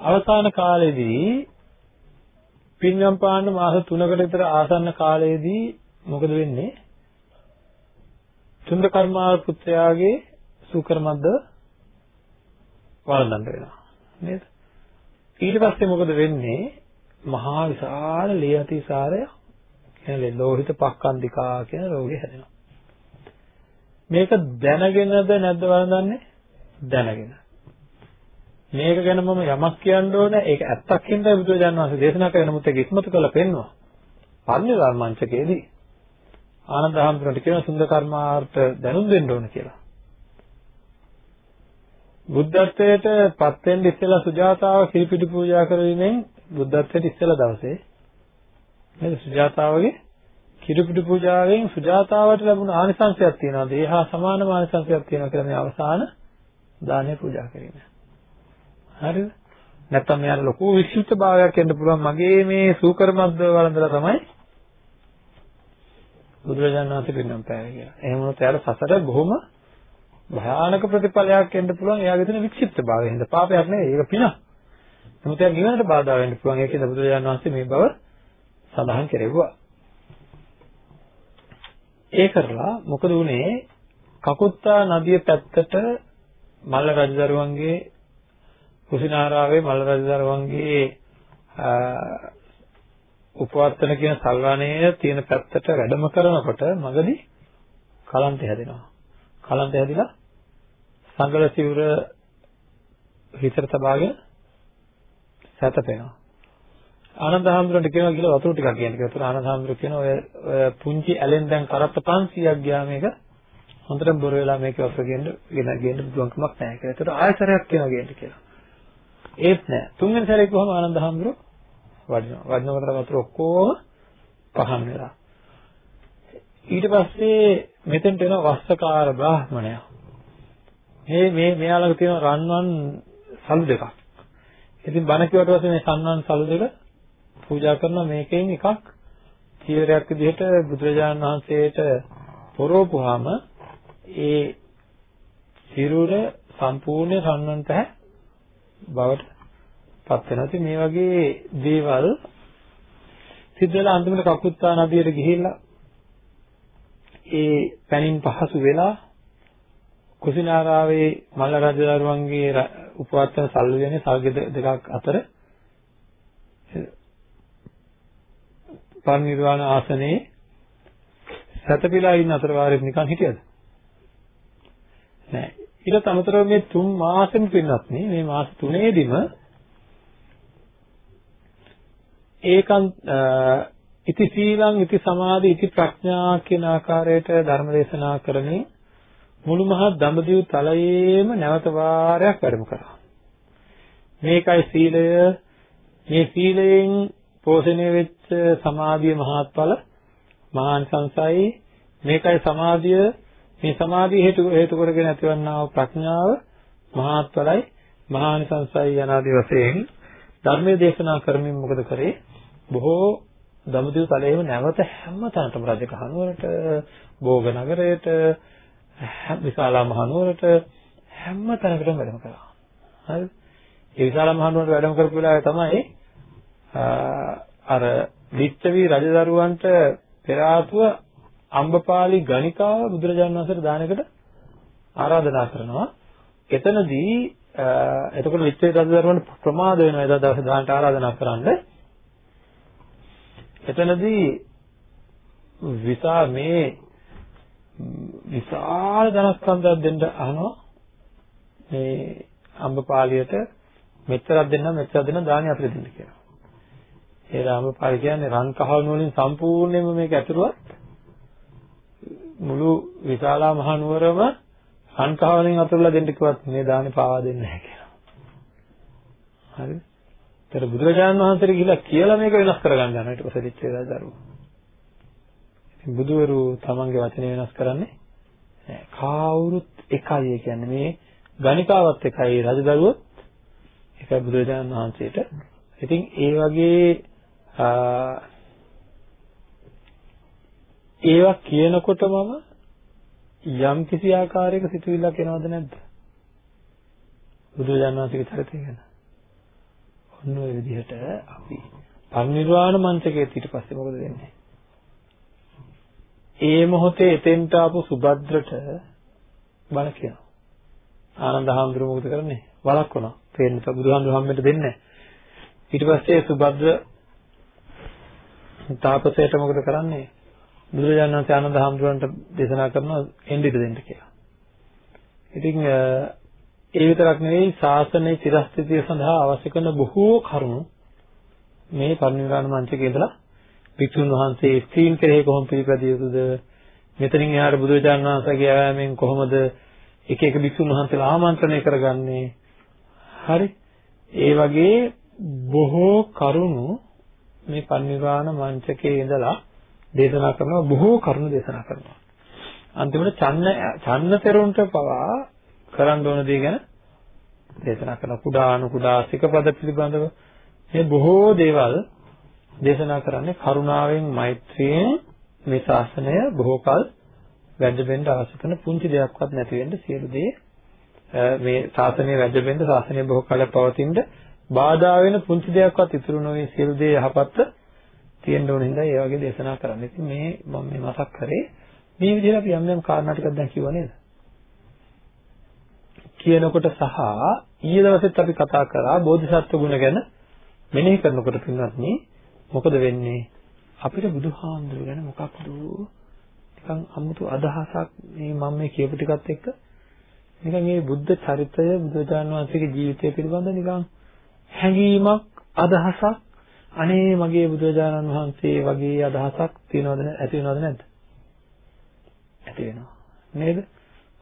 [SPEAKER 2] අවසාන කාලේදී පින්නම් පාන්න මාස 3කට විතර ආසන්න කාලයේදී මොකද වෙන්නේ? චුන්ද කර්මාල පුත්‍රයාගේ සූකර්මද්ද වළඳන්න වෙනවා. නේද? ඊට පස්සේ මොකද වෙන්නේ? මහා විශාල ලේ අතිසාරය කියන්නේ ලෝහිත පක්කන්දිකා කියන රෝගේ හැදෙනවා. මේක දැනගෙනද නැද්ද වළඳන්නේ? දැනගෙන. මේක ගැන මම යමක් කියන්න ඕන ඒක ඇත්තක් හින්දා බුදුරජාණන් වහන්සේ දේශනා කරන මුත් ඒක ඉස්මතු කරලා පෙන්නවා. පරිණිරාම මංචකයේදී ආනන්ද හාමුදුරන්ට කියන සුන්දර කර්මාර්ථ දැනුම් දෙන්න ඕන කියලා. බුද්ධත්වයට පත් වෙන්න ඉස්සෙල්ලා සුජාතාව කිරිපිටි පූජා කරවීමෙන් බුද්ධත්වයට ඉස්සෙල්ලා දවසේ නේද සුජාතාවගේ කිරිපිටි පූජාවෙන් සුජාතාවට ලැබුණ ආනිසංසයක් තියෙනවා. ඒ හා සමාන ආනිසංසයක් තියෙනවා කියලා මේ අවසාන දානය පූජා කිරීම. හරිද? නැත්තම් මෙයාට ලොකු විශිෂ්ට භාවයක් එන්න පුළුවන් මගේ මේ සූකර්මද්ද වළඳලා තමයි බුදුරජාණන් වහන්සේ පින්නම් පෑවේ කියලා. එහෙම වුණොත් එයාට සසර බොහොම භයානක ප්‍රතිඵලයක් එන්න පුළුවන් එයාගේ තියෙන වික්ෂිප්ත භාවය හින්දා. පාපයක් නෙවෙයි ඒක පිනක්. නමුත් එයා නිවනට බාධා වෙන්න පුළුවන් ඒකෙන්ද බුදුරජාණන් වහන්සේ මේ බව සඳහන් කෙරෙව්වා. ඒ කරලා මොකද උනේ කකුත්තා නදිය පැත්තට මල්ල රජදරුවන්ගේ කුසිනාරාවේ මල්ල රජදරුවන්ගේ උපවත්තන කියන සල්වණයේ තියෙන පැත්තට වැඩම කරනකොට මගදී කලන්ත හැදෙනවා. කලන්ත හැදිලා සංගල සිවුර හිතට තබාගෙන සැතපෙනවා. ආනන්ද හැඳුනට කියනවා කියලා වතුර ටිකක් ගන්න කියලා. ඒතර ආනන්ද හැඳුන කියන ඔය පුංචි ඇලෙන් දැන් කරත්ත 500ක් ගියා මේක හොඳට බොර වෙලා මේක වතුර ගෙන්න ගෙන ගෙන්න පුළුවන්කමක් නැහැ කියලා. ඒතර ආයතරයක් කියනවා ගේන්න කියලා. ඒත් නෑ. තුන්වෙනි සැරේ කොහොම ආනන්ද හැඳුන වඩිනවා. වඩිනකොට වතුර ඔක්කොම පහන් වෙලා. ඊට පස්සේ මෙතෙන්ට එන වස්සකාර බ්‍රාහ්මණයා. මේ මේ මෙයාලඟ තියෙන රන්වන් සලු දෙකක්. ඉතින් බණ කිව්වට පස්සේ මේ සම්වන් සලු දෙක පූජා කරන මේකෙන් එකක් චීවරයක් විදිහට බුදුරජාණන් වහන්සේට පොරෝපුවාම ඒ සිරුර සම්පූර්ණ සම්වන්ත බවට පත් වෙනවා. ඉතින් මේ වගේ දේවල් සිද්ධ වෙලා අන්තිමට කකුත්තා නදියට ගිහිල්ලා ඒ පැනින් පහසු වෙලා කුසිනාරාවේ මල්ල රජදරුවන්ගේ උපවත්තන සල්ලු වෙන්නේ සල්ගෙ දෙකක් අතර පරිනිර්වාණ ආසනයේ සතපිලා ඉන්න අතර වාරෙත් නිකන් හිටියද? නෑ. ඊට අමතරව මේ තුන් මාසෙම පින්නත් නේ මේ මාස තුනේදීම ඒකන් ඉති සීලං ඉති සමාධි ඉති ප්‍රඥා කියන ආකාරයට ධර්ම දේශනා කරමින් මුළු මහත් දඹදිව් තලයේම නැවත වාරයක් වැඩම කරා. මේකයි සීලය. මේ සීලයෙන් පෝෂණය වෙච්ච සමාධිය මහත්ඵල මහානිසංසයි මේකයි සමාධිය මේ සමාධිය හේතු හේතු කරගෙන ඇතිවන්නා වූ ප්‍රඥාව මහත්ඵලයි මහානිසංසයි යනාදී වශයෙන් ධර්මයේ දේශනා කරමින් මොකද කරේ බොහෝ දඹදිව තලයේම නැවත හැම තැනටම රජ කහනුවරට භෝග නගරයට විශාලා මහනුවරට හැම තැනකටම වැඩම කරා. හරිද? ඒ විශාලා මහනුවරට වැඩම කරපු වෙලාවේ තමයි අර ලිච්ඡවි රජදරුවන්ට පෙර ආතුව අම්බපාලි ගණිකාව බුදුරජාණන් වහන්සේට දානකට ආරාධනා කරනවා. එතනදී එතකොට ලිච්ඡවි රජදරුවන්ට ප්‍රමාද වෙනවා එදා දවසේ දානට ආරාධනා කරන්න. එතනදී විසා මේ විශාල ධනස්කන්ධයක් දෙන්න අහනවා මේ අම්බපාලියට මෙච්චරක් දෙන්න මෙච්චරක් දෙන්න දානි අපිට දෙන්න කියලා. ඒ රාමපාල කියන්නේ රන් කහවණු වලින් සම්පූර්ණයෙන්ම මේක ඇතුළුවත් මුළු විශාලා මහ නුවරම රන් කහවණෙන් අතුරුලා දෙන්න කිව්වත් මේ දානි පාවා දෙන්නේ නැහැ කියලා. හරිද? ඒතර බුදුරජාණන් වහන්සේට ගිහිල්ලා කියලා මේක වෙනස් කරගන්න යනවා ඊට පස්සේ දිච්චේ දරුවෝ. ඉතින් බුදුවරු තමන්ගේ වචනේ වෙනස් කරන්නේ නැහැ. කවුරුත් එකයි ඒ කියන්නේ මේ ගණිකාවත් එකයි රජදරුවොත් එකයි බුදුරජාණන් වහන්සේට. ඉතින් ඒ වගේ ඒවා කියනකොට මම යම් කිසි ආකාරයක සිතුවිල්ලක් එනවද නැද්ද? බුදුරජාණන් වහන්සේගේ චරිතය ගැන. ඔන්න ඔය විදිහට අපි පරිනිර්වාණ මන්ත්‍රකයේ ඊට පස්සේ මොකද වෙන්නේ? ඒ මොහොතේ එතෙන්ට ආපු සුභද්‍රට බල කියනවා. ආනන්ද හාමුදුරුවෝ මොකද කරන්නේ? වළක්වනවා. පේන්න බුදුහාමුදුරුවෝ හම්බෙන්න දෙන්නේ ඊට පස්සේ සුභද්‍ර තාපසයට මොකද කරන්නේ? බුදුරජාණන් වහන්සේ ආනන්ද හාමුදුරුවන්ට දේශනා කරනවා එන්ඩිට දෙන්න කියලා. ඉතින් ඒ විතරක් නෙවෙයි ශාසනයේ චිරස්ථිතිය සඳහා අවශ්‍ය කරන බොහෝ කරුණු මේ පරිනිර්වාණ මන්ත්‍රකේ ඉඳලා වික්ෂුන් වහන්සේ ස්ත්‍රීන් කෙරෙහි කොහොම පිළිපැදිය යුතුද මෙතනින් එහාට බුදුරජාණන් වහන්සේගේ ආයමෙන් කොහොමද එක එක වික්ෂුන් වහන්සේලා ආමන්ත්‍රණය කරගන්නේ හරි ඒ වගේ බොහෝ කරුණු මේ පරිනිර්වාණ මංචකයේ ඉඳලා දේශනා කරනවා බොහෝ කරුණු දේශනා කරනවා. අන්තිමට චන්න චන්න තෙරුන්ට පවා කරන්න ඕන දේ ගැන දේශනා කරන කුඩා අනු කුඩා සිකපද පිළිබඳව. මේ බොහෝ දේවල් දේශනා කරන්නේ කරුණාවෙන් මෛත්‍රියෙන් මේ ශාසනය බොහෝ කල වැඩෙන්න අවශ්‍ය කරන පුංචි දෙයක්වත් නැති වෙන්න සියලු දේ මේ ශාසනය වැඩෙන්න ශාසනය බොහෝ කල පවතින්න බාධා වෙන පුංචි දෙයක්වත් ඉතුරු නොවේ සියලු දේ යහපත් තියෙන්න ඕන හින්දා ඒ වගේ දේශනා කරන්නේ. ඉතින් මේ මම මේ මතක් කරේ මේ විදිහට අපි යම් යම් කාරණා ටිකක් දැන් කිව්වා නේද? කියනකොට සහ ඊයේ දවසෙත් අපි කතා කරා බෝධිසත්ව ගුණ ගැන මෙනෙහි කරනකොට පින්වත්නි මොකද වෙන්නේ අපිට බුදුහාමුදුරු ගැන මොකක්ද නිකන් අමුතු අදහසක් මේ මම මේ කියපු ටිකත් එක්ක නිකන් මේ බුද්ධ චරිතය බුදුරජාණන් වහන්සේගේ ජීවිතය පිළිබඳ නිකන් හැඟීමක් අදහසක් අනේ මගේ බුදුරජාණන් වහන්සේ වගේ අදහසක් තියනවද ඇති වෙනවද නැද්ද ඇති වෙනවා නේද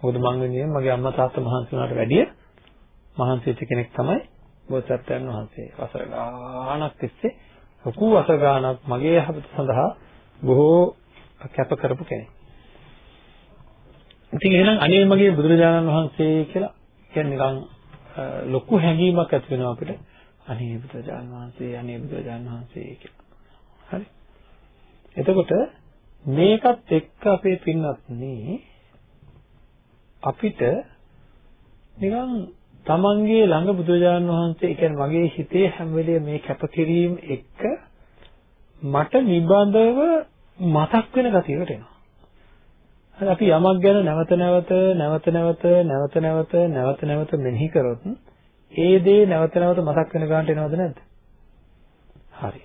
[SPEAKER 2] මොකද මං වෙනුවෙන් මගේ අම්මා තාත්තා මහන්සි වුණාට වැඩිය මහන්සි වෙච්ච කෙනෙක් තමයි බෝසත්යන් වහන්සේ. වසර ගාණක් තිස්සේ ලොකු අසගානක් මගේ යහපත සඳහා බොහෝ කැප කරපු කෙනෙක්. ඉතින් එහෙනම් අනේ මගේ බුදුරජාණන් වහන්සේ කියලා කියන්නේ නිකන් ලොකු හැඟීමක් ඇති වෙනවා අපිට. අනේ බුදුරජාණන් වහන්සේ අනේ බුදුරජාණන් වහන්සේ කියලා. හරි. එතකොට මේකත් එක්ක අපේ පින්වත්නි අපිට නිකන් තමන්ගේ ළඟ බුදුරජාණන් වහන්සේ කියන්නේ මගේ හිතේ හැම වෙලේම මේ කැපකිරීම එක්ක මට නිබඳව මතක් වෙන ගතියකට එනවා. හරි අපි යමක් ගැන නැවත නැවත නැවත නැවත නැවත නැවත නැවත නැවත මෙනෙහි කරොත් ඒ දේ නැවත නැවත මතක් වෙන ගානට එනවද නැද්ද? හරි.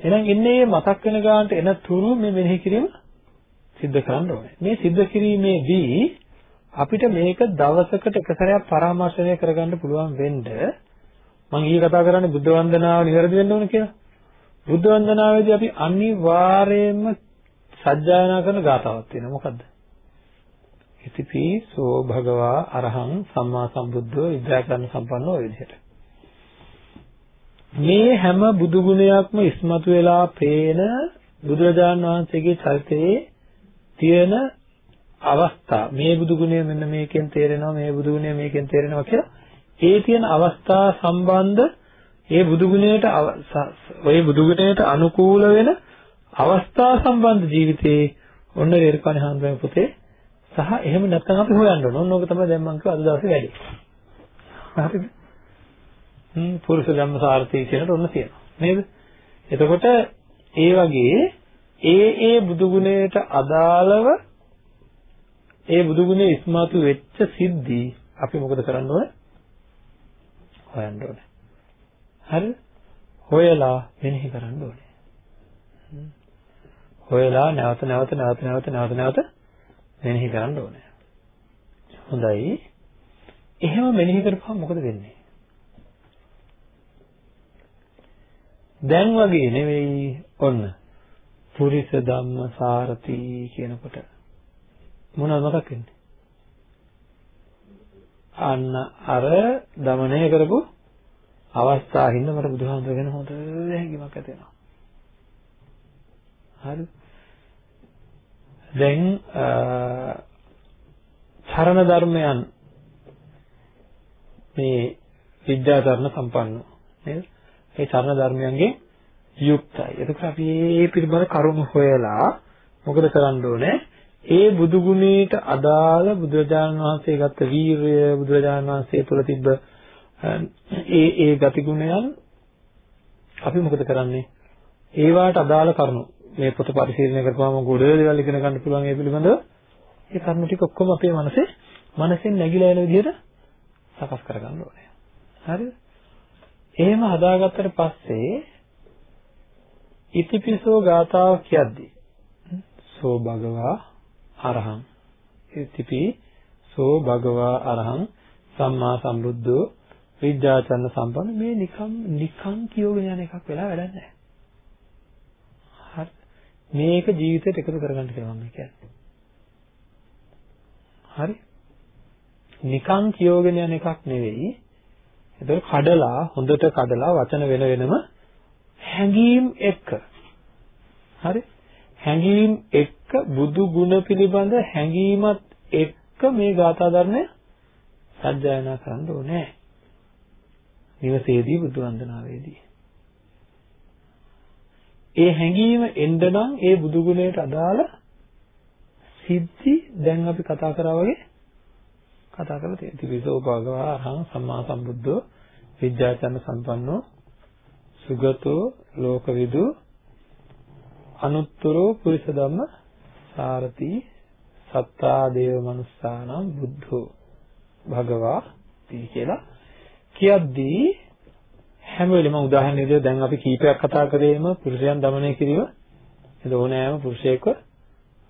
[SPEAKER 2] එහෙනම් ඉන්නේ මේ මතක් වෙන ගානට එන තුරු මේ මෙනෙහි කිරීම සිද්ධ කරන්න ඕනේ. මේ සිද්ධ කිරීමේදී අපිට මේක දවසකට එක සැරයක් පරාමර්ශනය කරගන්න පුළුවන් වෙන්න මම ඊයේ කතා කරන්නේ බුද්ධ වන්දනාව නිවැරදි වෙන්න ඕන කියලා. බුද්ධ වන්දනාවේදී අපි අනිවාර්යයෙන්ම සජ්ජායනා කරන ගාතාවක් තියෙනවා. මොකද්ද? ඉතිපි සෝ භගවා අරහං සම්මා සම්බුද්ධෝ විද්‍යාකරණ සම්පන්නෝ ඔය විදිහට. මේ හැම බුදු ගුණයක්ම ඉස්මතු වෙලා පේන බුදුරජාණන් වහන්සේගේ චරිතයේ තියෙන අවස්ථා මේ බුදු ගුණය මෙන්න මේකෙන් තේරෙනවා මේ බුදු ගුණය මේකෙන් තේරෙනවා කියලා ඒ තියෙන අවස්ථා සම්බන්ධ ඒ බුදු ගුණයට ඔය බුදු ගුණයට අනුකූල වෙන අවස්ථා සම්බන්ධ ජීවිතේ ඔන්න රේරුකාණේ හාමුදුරුවෝ පුතේ සහ එහෙම නැත්නම් අපි හොයන්න ඕන. ඕන ඕක තමයි දැන් මම කිව්ව අද දවසේ වැඩි. හරිද? හ්ම් පුරුෂ ධම්ම සාර්ථී කියනට ඔන්න තියෙනවා. නේද? එතකොට ඒ වගේ ඒ ඒ බුදු ගුණයට අදාළව ඒ බුදු ගුණේ ඉස්මතු වෙච්ච සිද්ධි අපි මොකද කරන්න ඕනේ? හොයන්න ඕනේ. හරිද? හොයලා මෙනෙහි කරන්න ඕනේ. හොයලා නැවත නැවත නැවත නැවත නැවත නැවත මෙනෙහි කරන්න ඕනේ. හොඳයි. එහෙම මෙනෙහි කරපුවා මොකද වෙන්නේ? දැන් වගේ නෙවෙයි ඔන්න. පුරිස ධම්ම සාරති කියනකොට මොනවද මතක් වෙන්නේ? අන්න අර দমনය කරපු අවස්ථාවින්ද මට බුදුහාමුදුරගෙන හොඳ හැඟීමක් ඇති වෙනවා. හරිද? දැන් චරණ ධර්මයන් මේ විද්‍යාචරණ සම්පන්නව නේද? ඒ චරණ ධර්මයන්ගෙන් යුක්තයි. එතකොට අපි මේ පිළිබඳ කරුණු හොයලා මොකද කරන්න ඕනේ? ඒ බුදු ගුණයට අදාළ බුදුරජාණන් වහන්සේ ගත්ත වීරය බුදුරජාණන් වහන්සේ තුළ තිබ්බ ඒ ඒ ගති ගුණයන් අපි මොකද කරන්නේ? ඒවාට අදාළ කරුණු මේ පොත පරිශීලනය කරපුවාම ගොඩ දේවල් ඉගෙන ගන්න පුළුවන් ඒ පිළිබඳව ඒ කරුණු ටික ඔක්කොම අපේ මනසේ මනසෙන් නැగిලා එන විදිහට සකස් කරගන්න ඕනේ. හරිද? එහෙම හදාගත්තට පස්සේ ඉතිපිසෝ ගාතාව කියද්දී සෝ භගවා අරහං ඉතිපි සෝ භගවා අරහං සම්මා සම්බුද්ධෝ විද්‍යාචරණ සම්පන්න මේ නිකම් නිකම් කියෝගෙන යන එකක් වෙලා වැඩක් නැහැ. හරි. මේක ජීවිතයට එකතු කරගන්න කියලා මම කියන්නේ. හරි. නිකම් කියෝගෙන යන එකක් නෙවෙයි. ඒක කඩලා හොඳට කඩලා වචන වෙන වෙනම හැඟීම් එක්ක. හරි. හැඟීම් එක්ක බුදු ගුණ පිළිබඳ හැඟීමත් එක්ක මේ ගාථා ධර්මය සජ්ජායනා කරන්න ඕනේ. නිවසේදී බුදු වන්දනාවේදී. ඒ හැඟීම එන්න නම් ඒ බුදු ගුණයට අදාළ සිද්ධි දැන් අපි කතා කරා වගේ කතා කරලා තියෙනවා. ත්‍රිවිධෝ භගවා අරහං සම්මා සම්බුද්ධෝ විද්‍යාචරණ සම්පන්නෝ සුගතෝ ලෝකවිදු අනුත්තරෝ පුරිස ධම්ම සාරති සත්තා දේව මනුස්සානම් බුද්ධෝ භගවා කියලා කියද්දී හැම වෙලෙම උදාහරණ විදිහට දැන් අපි කීපයක් කතා කරේම පුරුෂයන් দমনය කිරීම එද ඕනෑම පුරුෂයෙක්ව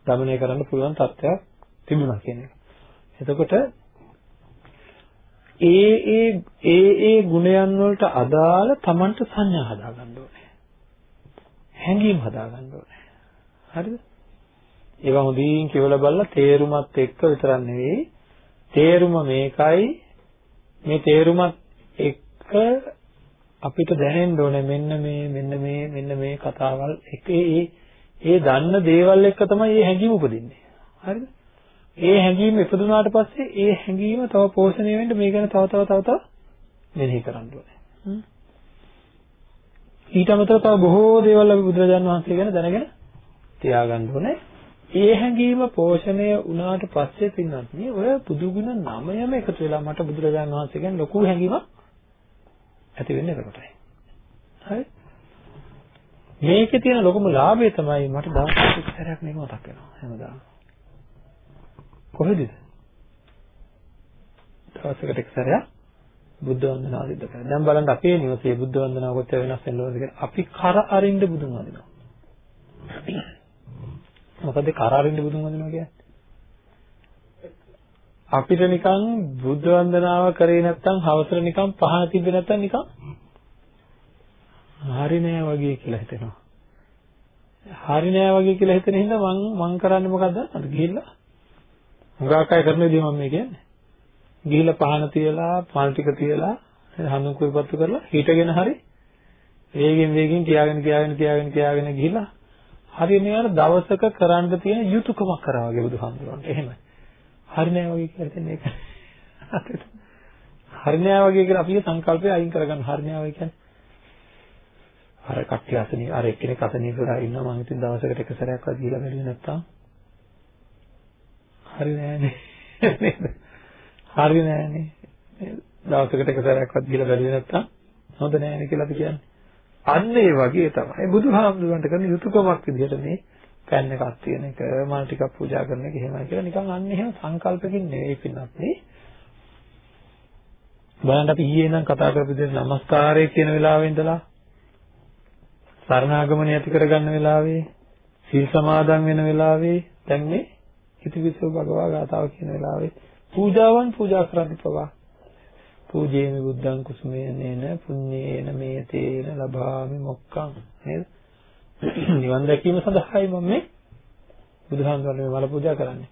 [SPEAKER 2] দমনය කරන්න පුළුවන් තත්ත්වයක් තිබුණා කියන එක. එතකොට ඒ ඒ ඒ ඒ ගුණයන් වලට අදාළ Tamanට සංඥා හදාගන්න ඕනේ. හැඟීම් හදාගන්න ඕනේ. හරිද? ඒවා හොඳින් කියවලා බලලා තේරුමත් එක්ක විතරක් නෙවෙයි තේරුම මේකයි මේ තේරුමත් එක්ක අපිට දැනෙන්න ඕනේ මෙන්න මේ මෙන්න මේ මෙන්න මේ කතාවල් එක ඒ ඒ දන්න දේවල් එක්ක තමයි මේ හැඟීම උපදින්නේ. හරිද? ඒ හැඟීම ඉපදුනාට පස්සේ ඒ හැඟීම තව පෝෂණය වෙන්න මේ ගැන තව තව තව තව මෙනෙහි කරන්න ඕනේ. ඊට අමතරව තව බොහෝ දේවල් අපි බුදුරජාණන් වහන්සේ ගැන දැනගෙන තියාගන්න ඕනේ. ඒ හැඟීම පෝෂණය වුණාට පස්සේ පින්නත් නේ ඔය බුදුගුණ නමයම එකතු වෙලා මට බුදුරජාණන් වහන්සේ ගැන ලොකු හැඟීමක් ඇති වෙන්නේ එතකොටයි. හරි? මේකේ තියෙන ලොකුම ලාභය තමයි මට දවසක් එක සැරයක් මේක මතක් වෙනවා හැමදාම. කොහෙද? දවසකට එක සැරයක් බුද්ධ වන්දනාව සිදු කරනවා. දැන් බලන්න අපේ නිවසේ බුද්ධ වන්දනාව කොච්චර වෙනස් වෙනවද කියලා. අපි කර අරින්න බුදුන් වඳිනවා. මොකද කර අරින්න බුදුන් වඳිනවා කියන්නේ? අපිට නිකන් බුද්ධ වන්දනාව කරේ නැත්නම් හවසට නිකන් පහන තිබ්බේ නැත්නම් නිකන් හරි නෑ වගේ කියලා හිතෙනවා. හරි නෑ වගේ කියලා හිතෙන හින්දා මං මං කරන්නේ මොකද්ද? අර ගිහිල්ලා හුඟක් අය කරන විදිහ මම මේ කියන්නේ. ගිහිල්ලා පහන තියලා, පල් ටික තියලා, හඳුන් කුයිපත්තු කරලා හිටගෙන හරි වේගෙන් වේගෙන් කියාගෙන කියාගෙන කියාගෙන කියාගෙන ගිහිල්ලා හරි මේ දවසක කරන්න තියෙන යුතුයකමක් කරා වගේ බුදුහාමුදුරන්ට. එහෙමයි. හරි නෑ වගේ කියලා හිතන්නේ ඒක. හරි නෑ වගේ කියලා අපි සංකල්පය අයින් කරගන්න. හරි නෑ වගේ කියන්නේ. අර කට්ටිය අසනී අර එක්කෙනෙක් අසනීප වෙලා ඉන්නවා මම ඉතින් දවසකට එක සැරයක්වත් ගිහලා බැලුවේ නැත්තම්. හරි නෑනේ නේද? හරි නෑනේ දවසකට එක සැරයක්වත් ගිහලා බැලුවේ නැත්තම් හොඳ නෑනේ කියලා අපි කියන්නේ. අන්න ඒ වගේ තමයි බුදුහාමුදුරන්ට කරන යුතුයකමක් විදිහට මේ පෑන් එකක් තියෙන එක මල් ටිකක් පූජා කරන එක එහෙමයි කියලා නිකන් අන්න එහෙම සංකල්පකින් නෙවෙයි පින්නත් නේ. බලන්න අපි ඊයේ ඉඳන් කතා කරපු විදිහට নমස්කාරය කියන වෙලාවෙ ඉඳලා සරණාගමණය ඇති කරගන්න වෙලාවේ සීල් සමාදන් වෙන වෙලාවේ දැන් මේ ඉතිවිසෝ භගවා ගාතාව කියන වෙලාවේ පූජාවන් පූජා කරන්න පවා. පූජේමි බුද්ධං කුසුමේනේන පුඤ්ඤේන මේතේන ලබාමි මොක්ඛං නේද? නිවන් දැකීම සඳහායි මම මේ බුදුහාමුදුරනේ මල පූජා කරන්නේ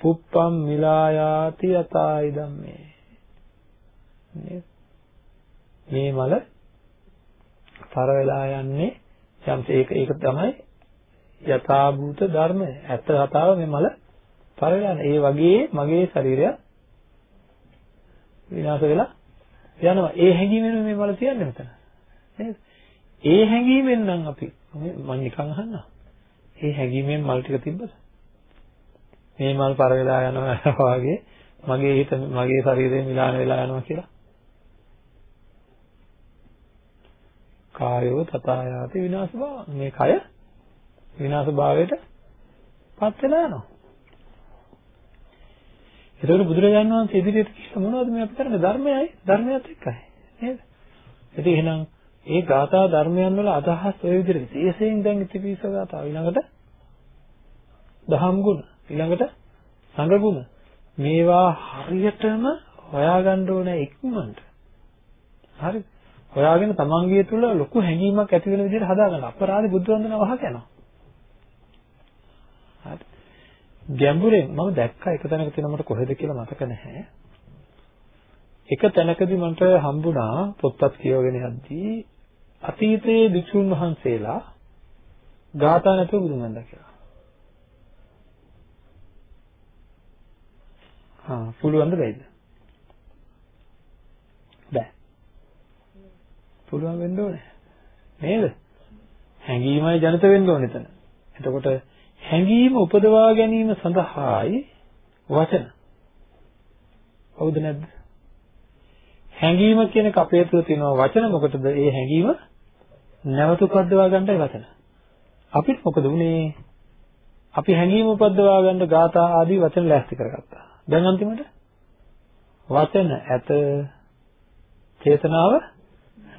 [SPEAKER 2] පුප්පම් මිලායාති යතයි ධම්මේ නේද මේ මල පර වෙලා යන්නේ යම් ඒක ඒක තමයි යථාභූත ධර්මය. ඇත්ත කතාව මේ මල පරිණාම. ඒ වගේ මගේ ශරීරය විනාශ වෙලා යනවා. ඒ හැඟීමෙන් මේ මල තියන්නේ මෙතන. නේද? ඒ හැඟීමෙන් නම් අපි මම නිකන් අහන්නා. ඒ හැඟීමෙන් මල් ටික තිබ්බද? මේ මල් පර වෙලා යනවා වගේ මගේ හිත මගේ ශරීරය මිලාන වෙලා යනවා කියලා. කායෝ තථායාති විනාශ භව මේ කය විනාශ භාවයට පත් වෙලා යනවා. ඒතකොට බුදුරජාණන් වහන්සේ ඉදිරියට කිව්ව මොනවද මේ අපි කරන්නේ? ධර්මයයි. ධර්මයත් එක්කයි. නේද? ඉතින් එහෙනම් ඒ ගාථා ධර්මයන් වල අදහස් ඔය විදිහට විශේෂයෙන් දැන් ඉතිපිස ගාථා ඊළඟට දහම් ගුණ ඊළඟට සංඝ ගුණ මේවා හරියටම හොයාගන්න ඕනේ ඉක්මනට හරිද හොයාගෙන තමන්ගේ තුල ලොකු හැඟීමක් ඇති වෙන විදිහට හදාගන්න අපරාධ බුද්ධ වන්දනාව අහක යනවා. හරි. ගැඹුරෙන් මම දැක්කා එක තැනක තියෙන මට කොහෙද කියලා මතක නැහැ. එක තැනකදී මට හම්බුණා පොත්පත් කියවගෙන යද්දී අතීතයේ භික්ෂුන් වහන්සේලා ගාථා නැතුව බුදුන් වහන්සේ කියලා. හා පුළුවන්ද බැයිද? බෑ. පුළුවන් වෙන්න ඕනේ. නේද? හැඟීමයි ජනිත වෙන්න ඕනේ එතන. එතකොට හැඟීම උපදවා ගැනීම සඳහායි වචන. හවුද නැද්ද? හැඟීම කියන එක අපේ තුළ තියෙනවා වචන මොකටද? ඒ හැඟීම නැවත උපදවා ගන්නයි වචන. අපිට මොකද වුනේ? අපි හැඟීම උපදවා ගන්න ગાථා ආදී වචන ලෑස්ති කරගත්තා. දැන් අන්තිමට වචන ඇත චේතනාව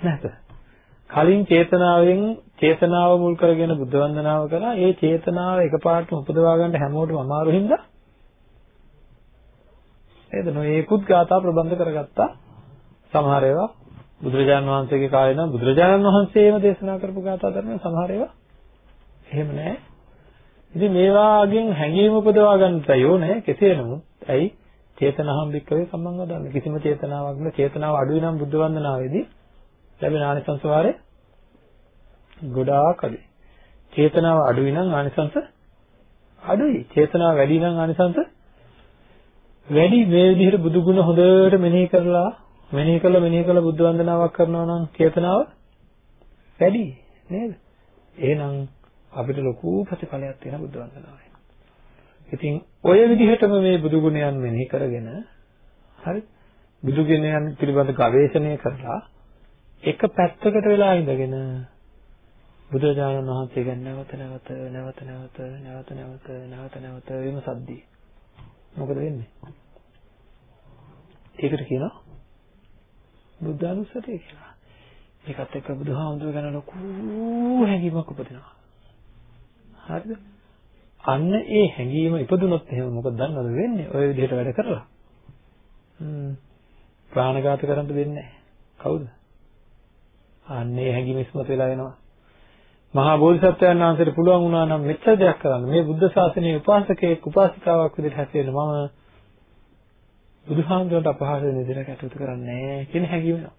[SPEAKER 2] නැත. කලින් චේතනාවෙන් චේතනාව මුල් කරගෙන බුද්ධ වන්දනාව කළා. ඒ චේතනාව එකපාරටම උපදවා ගන්න හැමෝටම අමාරු හින්දා නේද? නොයේකුත් ගාථා ප්‍රබන්ධ කරගත්තා. සමහර ඒවා බුදුරජාණන් වහන්සේගේ කාලේ නම් බුදුරජාණන් වහන්සේම දේශනා කරපු ගාථා ධර්ම සමහර ඒවා එහෙම නැහැ. ඉතින් මේවාගෙන් හැඟීම උපදවා ගන්නට යෝනේ කෙසේ නමුත් ඇයි චේතනහම් වික්කවේ සම්මන් වදන්න කිසිම චේතනාවක් නෑ චේතනාව අඩුයි නම් බුද්ධ වන්දනාවේදී ලැබෙන ආනිසංස වාරය ගොඩාක් අඩුයි. චේතනාව අඩුයි නම් ආනිසංස අඩුයි. චේතනාව වැඩි නම් ආනිසංස වැඩි මේ විදිහට බුදු ගුණ හොඳට මෙනෙහි කරලා මෙනෙහි කළා මෙනෙහි කළා බුද්ධ වන්දනාවක් කරනවා නම් චේතනාව වැඩි නේද? එහෙනම් අපිට ලොකු ප්‍රතිඵලයක් තියෙන බුද්ධ වන්දනාවයි. ඉතින් ඔය විදිහටම මේ බුදු ගුණයන් මෙනෙහි කරගෙන හරි බුදු ගුණයන් පිළිබඳ ගවේෂණය කරලා එක පැත්තකට වෙලා ඉඳගෙන බුදුරජාණන් වහන්සේ ගැන නැවත නැවත නැවත නැවත නැවත නැවත නැවත නැවත විමසද්දී මොකද වෙන්නේ? ඒකට කියනවා බුද්ධානුස්සතිය කියලා. ඒකත් එක්ක බුදුහාමුදුර ගැන ලොකු හැඟීමක් උපදිනවා. හරිද? අන්න ඒ හැඟීම ඉපදුනොත් එහෙම මොකද දන්නවද වෙන්නේ? ඔය විදිහට වැඩ කරලා. හ්ම්. ප්‍රාණඝාත කරන්න දෙන්නේ නැහැ. කවුද? අන්න ඒ හැඟීම ඉස්මතු වෙලා එනවා. මහා බෝධිසත්වයන් වහන්සේට පුළුවන් වුණා නම් මෙච්චර දෙයක් කරන්න. මේ බුද්ධ ශාසනයේ උපාසකයෙක් උපාසිකාවක් විදිහට හැසිරෙන්න මම බුදුහාමුදුරන්ට අපහාස වෙන විදිහට කටයුතු කරන්නේ නැහැ කියන හැඟීම එනවා.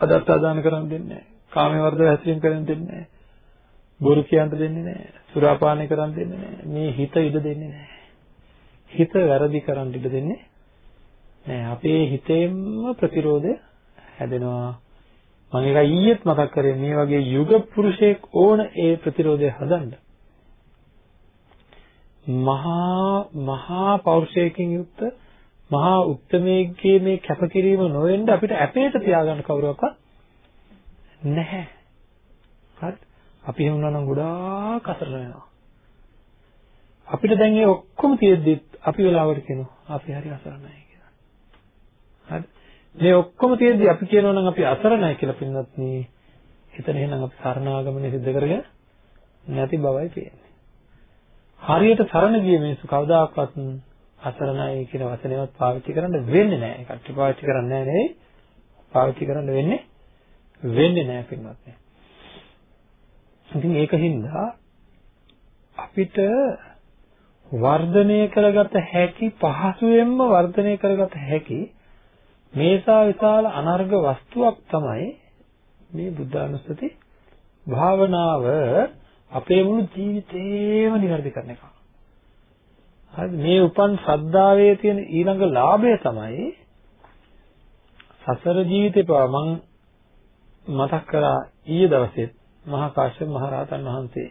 [SPEAKER 2] අදත් ආදාන කරන් දෙන්නේ නැහැ. කාමයේ වර්ධව හැසිරීම කරන් දෙන්නේ නැහැ. බොරු කියන්න දෙන්නේ නැහැ. සුරාපානය කරන් දෙන්නේ නැහැ. මේ හිත ඉඩ දෙන්නේ නැහැ. හිත වැරදි කරන් ඉඩ දෙන්නේ නැහැ. අපේ හිතේම ප්‍රතිරෝධය හැදෙනවා. මම ඒක ඊයේත් මතක් කරේ මේ වගේ යුග පුරුෂයෙක් ඕන ඒ ප්‍රතිරෝධය හදන්න. මහා මහා පෞරුෂයකින් යුක්ත මහා උත්මේගේ මේ කැපකිරීම නොවෙන්න අපිට ඇපේට තියාගන්න කවුරක්වත් නැහැ. හරි. අපි එහෙම වුණා නම් ගොඩාක් අසරණ වෙනවා. අපිට දැන් මේ ඔක්කොම තියෙද්දි අපි වෙලාවට කියනවා අපි හරි අසරණයි කියලා. හරි. මේ ඔක්කොම තියෙද්දි අපි කියනවා නම් අපි අසරණයි කියලා පින්නත් නේ. එතන එහෙනම් අපි සරණාගමනේ සිද්ධ කරගෙන නැති බවයි පේන්නේ. හරියට සරණ ගිය මිනිස්සු කවදාකවත් අසරණයි කියන වචනයවත් පාවිච්චි කරන්න වෙන්නේ නැහැ. කට්ටි පාවිච්චි කරන්නේ නැහැ නෙවෙයි. පාවිච්චි කරන්න වෙන්නේ වෙන්නේ නැහැ පින්වත්නි. ඉතින් ඒකින්ද අපිට වර්ධනය කරගත හැකි පහසුවෙන්ම වර්ධනය කරගත හැකි මේසා විශාල අනර්ග වස්තුවක් තමයි මේ බුද්ධානුස්සති භාවනාව අපේ මුළු ජීවිතේම નિවර්දි කරන එක. හරිද? මේ උපන් ශ්‍රද්ධාවේ තියෙන ඊළඟ ලාභය තමයි සසර ජීවිතේ පවා මං මතක් කරා ඊයේ දවසේ මහා කාශ්‍යප මහ රහතන් වහන්සේ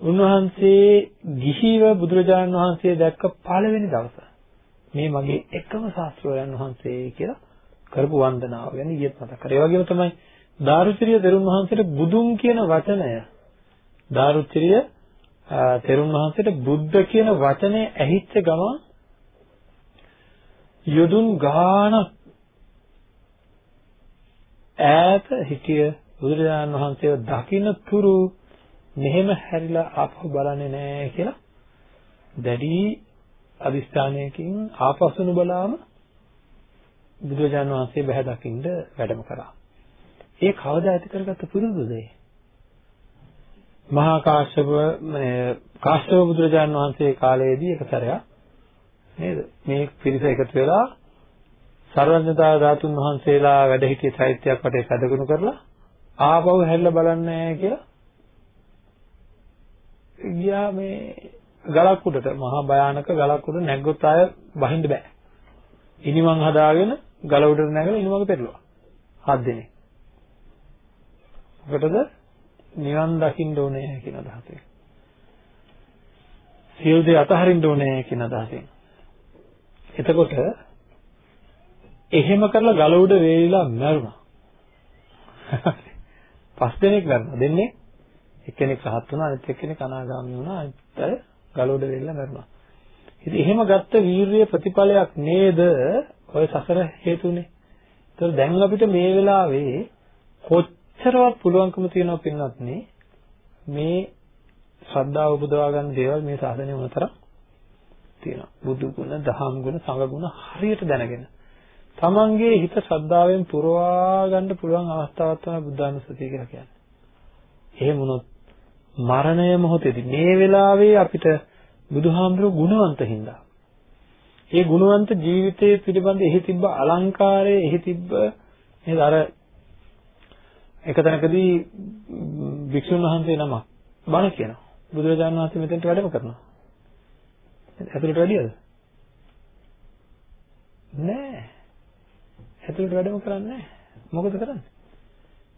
[SPEAKER 2] උන්වහන්සේ ගිහිව බුදුරජාණන් වහන්සේ දැක්ක පළවෙනි දවස මේ මගේ එකම ශාස්ත්‍රෝයන් වහන්සේ කියලා කරපු වන්දනාව ගැන ඊයේත් මතක් කරා. ඒ වගේම තමයි දාරුචිරිය දරුන් වහන්සේට බුදුන් කියන වචනය දාරුචිරිය තෙරුන් වහන්සේට බුද්ධ කියන වචනේ ඇහිච්ච ගමන් යොදුන් ගානක් ඈත හිටිය බුදුරජාණන් වහන්සේව දකින්න තුරු මෙහෙම හැරිලා ආපහු බලන්නේ නැහැ කියලා දැඩි අදිස්ථානයකින් ආපසු නුබලාම බුදුරජාණන් වහන්සේ බහැ දකින්න වැඩම කරා. ඒ කවදා ඇති කරගත්ත පුරුදුද ඒ? මහා කාශ්‍යප කාශ්‍යප බුදුරජාණන් වහන්සේ කාලයේදී එක සැරයක් නේද මේ පිරිස එකතු වෙලා සර්වඥතා ධාතුන් වහන්සේලා වැඩ සිටිය චෛත්‍යයක් වටේ සැදකුණු කරලා ආපහු හැරිලා බලන්නේ කියලා ගියා මේ ගලක් උඩට මහා භයානක ගලක් උඩ නැග්ගොත් ආය බහින්න බෑ. ඉනිමන් හදාගෙන ගල උඩට නැගලා ඉනිමඟ පෙරළුවා. හත් දිනේ. මොකටද? නිවන් දකින්න ඕනේ කියන අදහසෙන්. සියලු දේ අතහරින්න ඕනේ කියන අදහසෙන්. එතකොට එහෙම කරලා ගල උඩ වේලිලා මැරුණා. පස් දෙනෙක් මැරුණා. දෙන්නේ එක්කෙනෙක් රහත් වුණා අනිත් එක්කෙනෙක් අනාගාමී වුණා අනිත් අය ගල උඩ වේලිලා මැරුණා. ඉතින් එහෙම ගත්ත වීරිය ප්‍රතිඵලයක් නේද ඔය සසර හේතුනේ. ඒතර දැන් අපිට මේ වෙලාවේ කොච්චරවත් පුළුවන්කම තියෙනව පින්නත් මේ ශ්‍රද්ධාව උපදවා ගන්න දේවල් මේ සාසනය මොනතරම් තියෙනවා. බුදු ගුණ, දහම් ගුණ, සංඝ ගුණ හරියට දැනගෙන තමන්ගේ හිත ශ්‍රද්ධාවෙන් පුරවා ගන්න පුළුවන් අවස්ථාවක් තමයි බුද්ධානුස්සතිය කියලා කියන්නේ. එහෙම වුණොත් මරණය මොහොතේදී මේ වෙලාවේ අපිට බුදුහාමුදුරුවෝ ගුණවන්ත හින්දා ඒ ගුණවන්ත ජීවිතයේ පිළිබඳ එහි තිබ්බ අලංකාරය එහි තිබ්බ නේද අර එක තැනකදී වික්ෂුන් වහන්සේ නමක් බණ කියනවා. බුදුරජාණන් වහන්සේ මෙතෙන්ට වැඩම කරනවා. ඇතුළට වැඩියද? නෑ. ඇතුළට වැඩම කරන්නේ නෑ. මොකද කරන්නේ?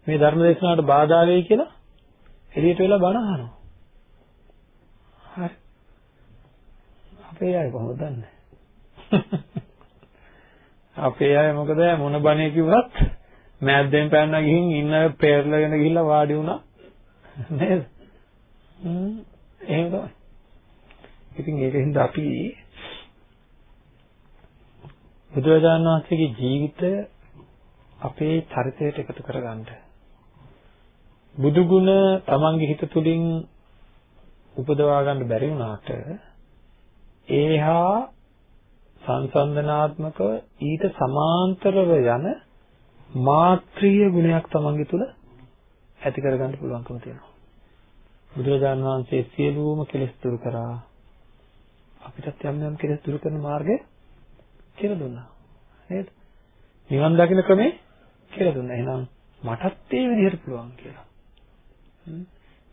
[SPEAKER 2] මේ ධර්ම දේශනාවට බාධා වෙයි කියලා එළියට වෙලා බණ අහනවා. හරි. අපේ අය කොහොමද දන්නේ? අපේ අය මොකද මොන බණේ කිව්වත් මෑද්දෙන් පැනන ගිහින් ඉන්න පෙරලගෙන ගිහිල්ලා වාඩි වුණා නේද? හ්ම් එහෙම තමයි. ඉතින් ඒකින්ද අපි බුදුරජාණන් වහන්සේගේ ජීවිතය අපේ චරිතයට එකතු කරගන්න. බුදු ගුණ තමන්ගේ හිත තුළින් උපදවා ගන්න බැරි වුණාට ඒහා සංසන්දනාත්මකව ඊට සමාන්තරව යන මාත්‍රීය ගුණයක් තමන්ගේ තුල ඇති කරගන්න පුළුවන්කම තියෙනවා. බුදුරජාණන් වහන්සේ සියලුම කෙලෙස් දුරු කරා අපිටත් යම් යම් කෙලෙස් දුරු කරන මාර්ගය කියලා දුන්නා. නේද? නිවන් දකින්න ක්‍රමේ කියලා දුන්නා. එහෙනම් මටත් ඒ විදිහට පුළුවන් කියලා.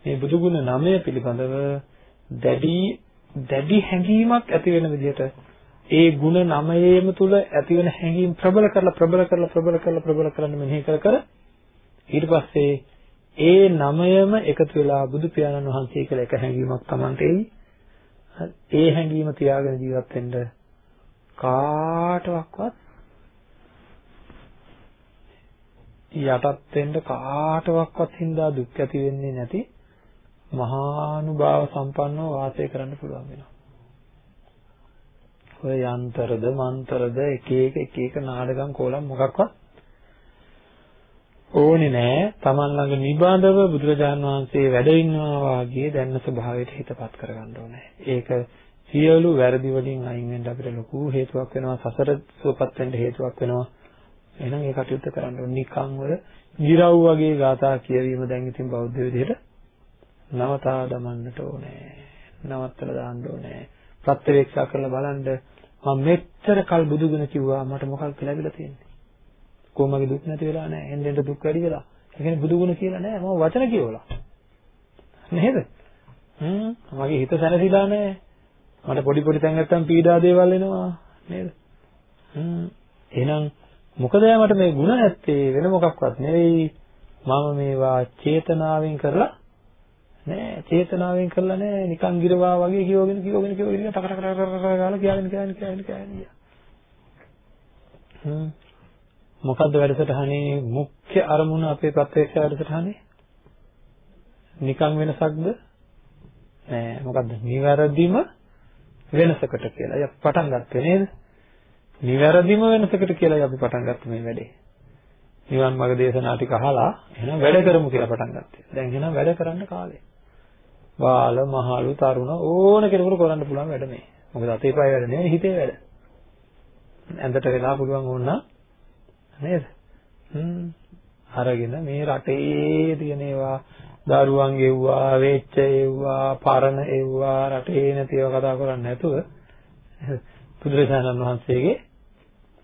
[SPEAKER 2] මේ බුදු ගුණ නමය පිළිබඳව දැඩි දැඩි හැඟීමක් ඇති වෙන විදිහට ඒ ಗುಣ නමයේම තුල ඇති වෙන හැඟීම් ප්‍රබල කරලා ප්‍රබල කරලා ප්‍රබල කරලා ප්‍රබල කරන්න මෙනෙහි කර කර ඊට පස්සේ ඒ නමයම එකතු වෙලා බුදු පියාණන් වහන්සේ කියලා එක හැඟීමක් Tamante එයි. ඒ හැඟීම තියාගෙන ජීවත් වෙන්න කාටවත් යටත් වෙන්න කාටවත් හින්දා දුක් ඇති වෙන්නේ නැති මහානුභාව සම්පන්නව වාසය කරන්න පුළුවන් වෙනවා. ඔය යන්තරද මන්තරද එක එක එක එක නාඩගම් කෝලම් මොකක්වත් ඕනේ නෑ. Taman ළඟ නිබඳව බුදුරජාන් වහන්සේ වැඩ ඉන්නවා වාගේ දැන්න ස්වභාවයට හිතපත් කරගන්න ඕනේ. ඒක සියලු වැරදි වලින් අයින් වෙන්න අපිට ලොකු හේතුවක් වෙනවා. සසර සුවපත් වෙන්න හේතුවක් වෙනවා. එහෙනම් ඒ කටයුත්ත කරන්න ඕනේ. නිකන් වල ගිරව් වගේ ગાථා කියවීම දැන් ඉතින් බෞද්ධ විදිහට නවතා දමන්නට ඕනේ. නවත්තලා දාන්න ඕනේ. ප්‍රත්‍යවේක්ෂා කරලා බලන්න මම මෙච්චර කල් බුදුගුණ කිව්වා මට මොකක්ද ලැබිලා තියෙන්නේ. කොහොමගේ දුක් නැති වෙලා නැහැ. එන්න එන්න දුක් වැඩි වෙලා. ඒ කියන්නේ බුදුගුණ කියලා නැහැ. මම වචන කියවලා. නේද? හ්ම්. මගේ හිත සැනසීලා නැහැ. මට පොඩි පොඩි තැන් නැත්තම් පීඩා දේවල් එනවා. නේද? හ්ම්. එහෙනම් මොකද මට මේ ಗುಣ නැත්තේ? වෙන මොකක්වත් නෙවෙයි. මම මේවා චේතනාවෙන් කරලා නෑ චේතනාවෙන් කරලා නෑ නිකන් ගිරවා වගේ කියවගෙන කියවගෙන කියවගෙන ටක ටක ටක ටක ගාලා කියගෙන කියගෙන කියගෙන කියගෙන හ්ම් මොකද්ද වැඩසටහනේ මුඛ්‍ය අරමුණ අපේ ප්‍රත්‍යක්ෂ වැඩසටහනේ නිකන් වෙනසක්ද නෑ මොකද්ද නිවැරදිම වෙනසකට කියලා. අපි පටන් ගත්තේ නේද? නිවැරදිම වෙනසකට කියලා අපි පටන් ගත්ත මේ වැඩේ. නිවන් මාර්ග දේශනා ටික අහලා එහෙනම් වැඩ කරමු කියලා පටන් ගත්තා. දැන් එහෙනම් වැඩ කරන්න කාලේ. බාල මහලු තරුණ ඕන කෙනෙකුට කරන්න පුළුවන් වැඩ මේ. මොකද අතේ පය වැඩ නෙවෙයි හිතේ වැඩ. ඇඳට වෙලා පුළුවන් ඕන නේද? හ්ම් අරගෙන මේ රටේ තියෙන ඒවා දරුවන් ගෙව්වා, වෙච්ච ඒවා, පරණ ඒවා රටේ නැතිව කතා කරන්නේ නැතුව බුදුරජාණන් වහන්සේගේ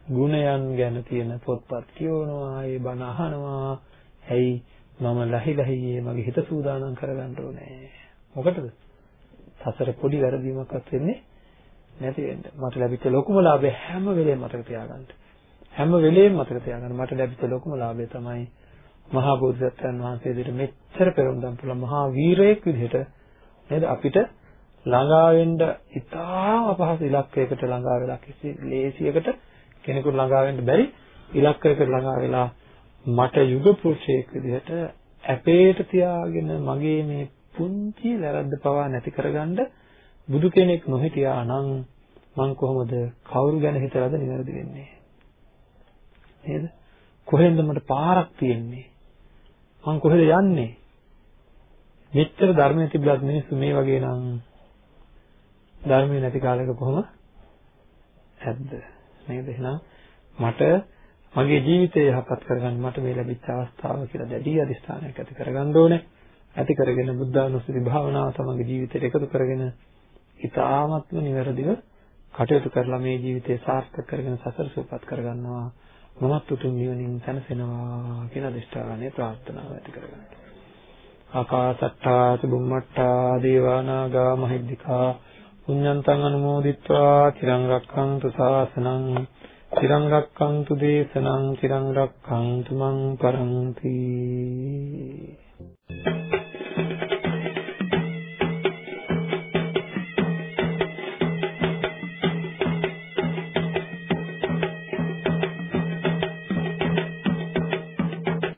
[SPEAKER 2] ගුණයන් ගැන තියෙන පොත්පත් කියවනවා, ඒ බණ අහනවා. ඇයි මම ලහි ලහියේ මගේ හිත සූදානම් කරගන්න ඕනේ. මොකටද? සසර පොඩි වැරදීමක්වත් වෙන්නේ නැති වෙන්න. මට ලැබිච්ච ලොකුම ලාභය හැම වෙලේම මතක තියාගන්න. හැම වෙලේම මතක තියාගන්න. මට ලැබිච්ච ලොකුම ලාභය තමයි මහා බෝධිසත්වයන් වහන්සේ දෙට මෙච්චර පෙරම්දම් පුළ මහා වීරයෙක් විදිහට නේද අපිට ළඟා වෙන්න ඉතාම අපහසු ඉලක්කයකට ළඟා වෙලා කිසි ලේසියකට කෙනෙකුට ළඟා වෙන්න බැරි ඉලක්කයකට ළඟා වෙලා මට යුග පුරුෂයෙක් විදිහට අපේට තියාගෙන මගේ මේ පුංචි වැරද්ද පවා නැති කරගන්න බුදු කෙනෙක් නොහිටියා නම් මං කොහොමද කවුරු ගැන හිතලාද නිවැරදි වෙන්නේ? නේද? කොහෙන්ද මට පාරක් තියෙන්නේ? මං කොහෙද යන්නේ? මෙච්චර ධර්මයේ තිබ්බත් මිනිස්සු මේ වගේ නම් ධර්මයේ නැති කාලයක කොහොම ඇද්ද? නේද? එහෙනම් මට මගේ ජීවිතය යහපත් කරගන්න මට මේ ලැබිච්ච අවස්ථාව කියලා දැඩි අධිෂ්ඨානයක් ඇති කරගන්න ඕනේ. ඇති කරගෙන බුද්ධානුස්සති භාවනාව තමගේ ජීවිතයට එකතු කරගෙන ඉතාමත්ම නිවැරදිව කටයුතු කරලා මේ ජීවිතය සාර්ථක කරගෙන සසර සූපත් කරගන්නවා මමත් උතුම් නිවනින් සැනසෙනවා කියන අදිෂ්ඨානය ප්‍රාර්ථනාව ඇති කරගන්න. ආකාසට්ටා චුම්මට්ටා දේවා නාග මහිද්దికා පුඤ්ඤන්තං අනුමෝදිත්වා තිරං රක්ඛන්තු ශාසනං තිරං රක්ඛන්තු දේශනං තිරං රක්ඛන්තු මං පරන්ති Thank you.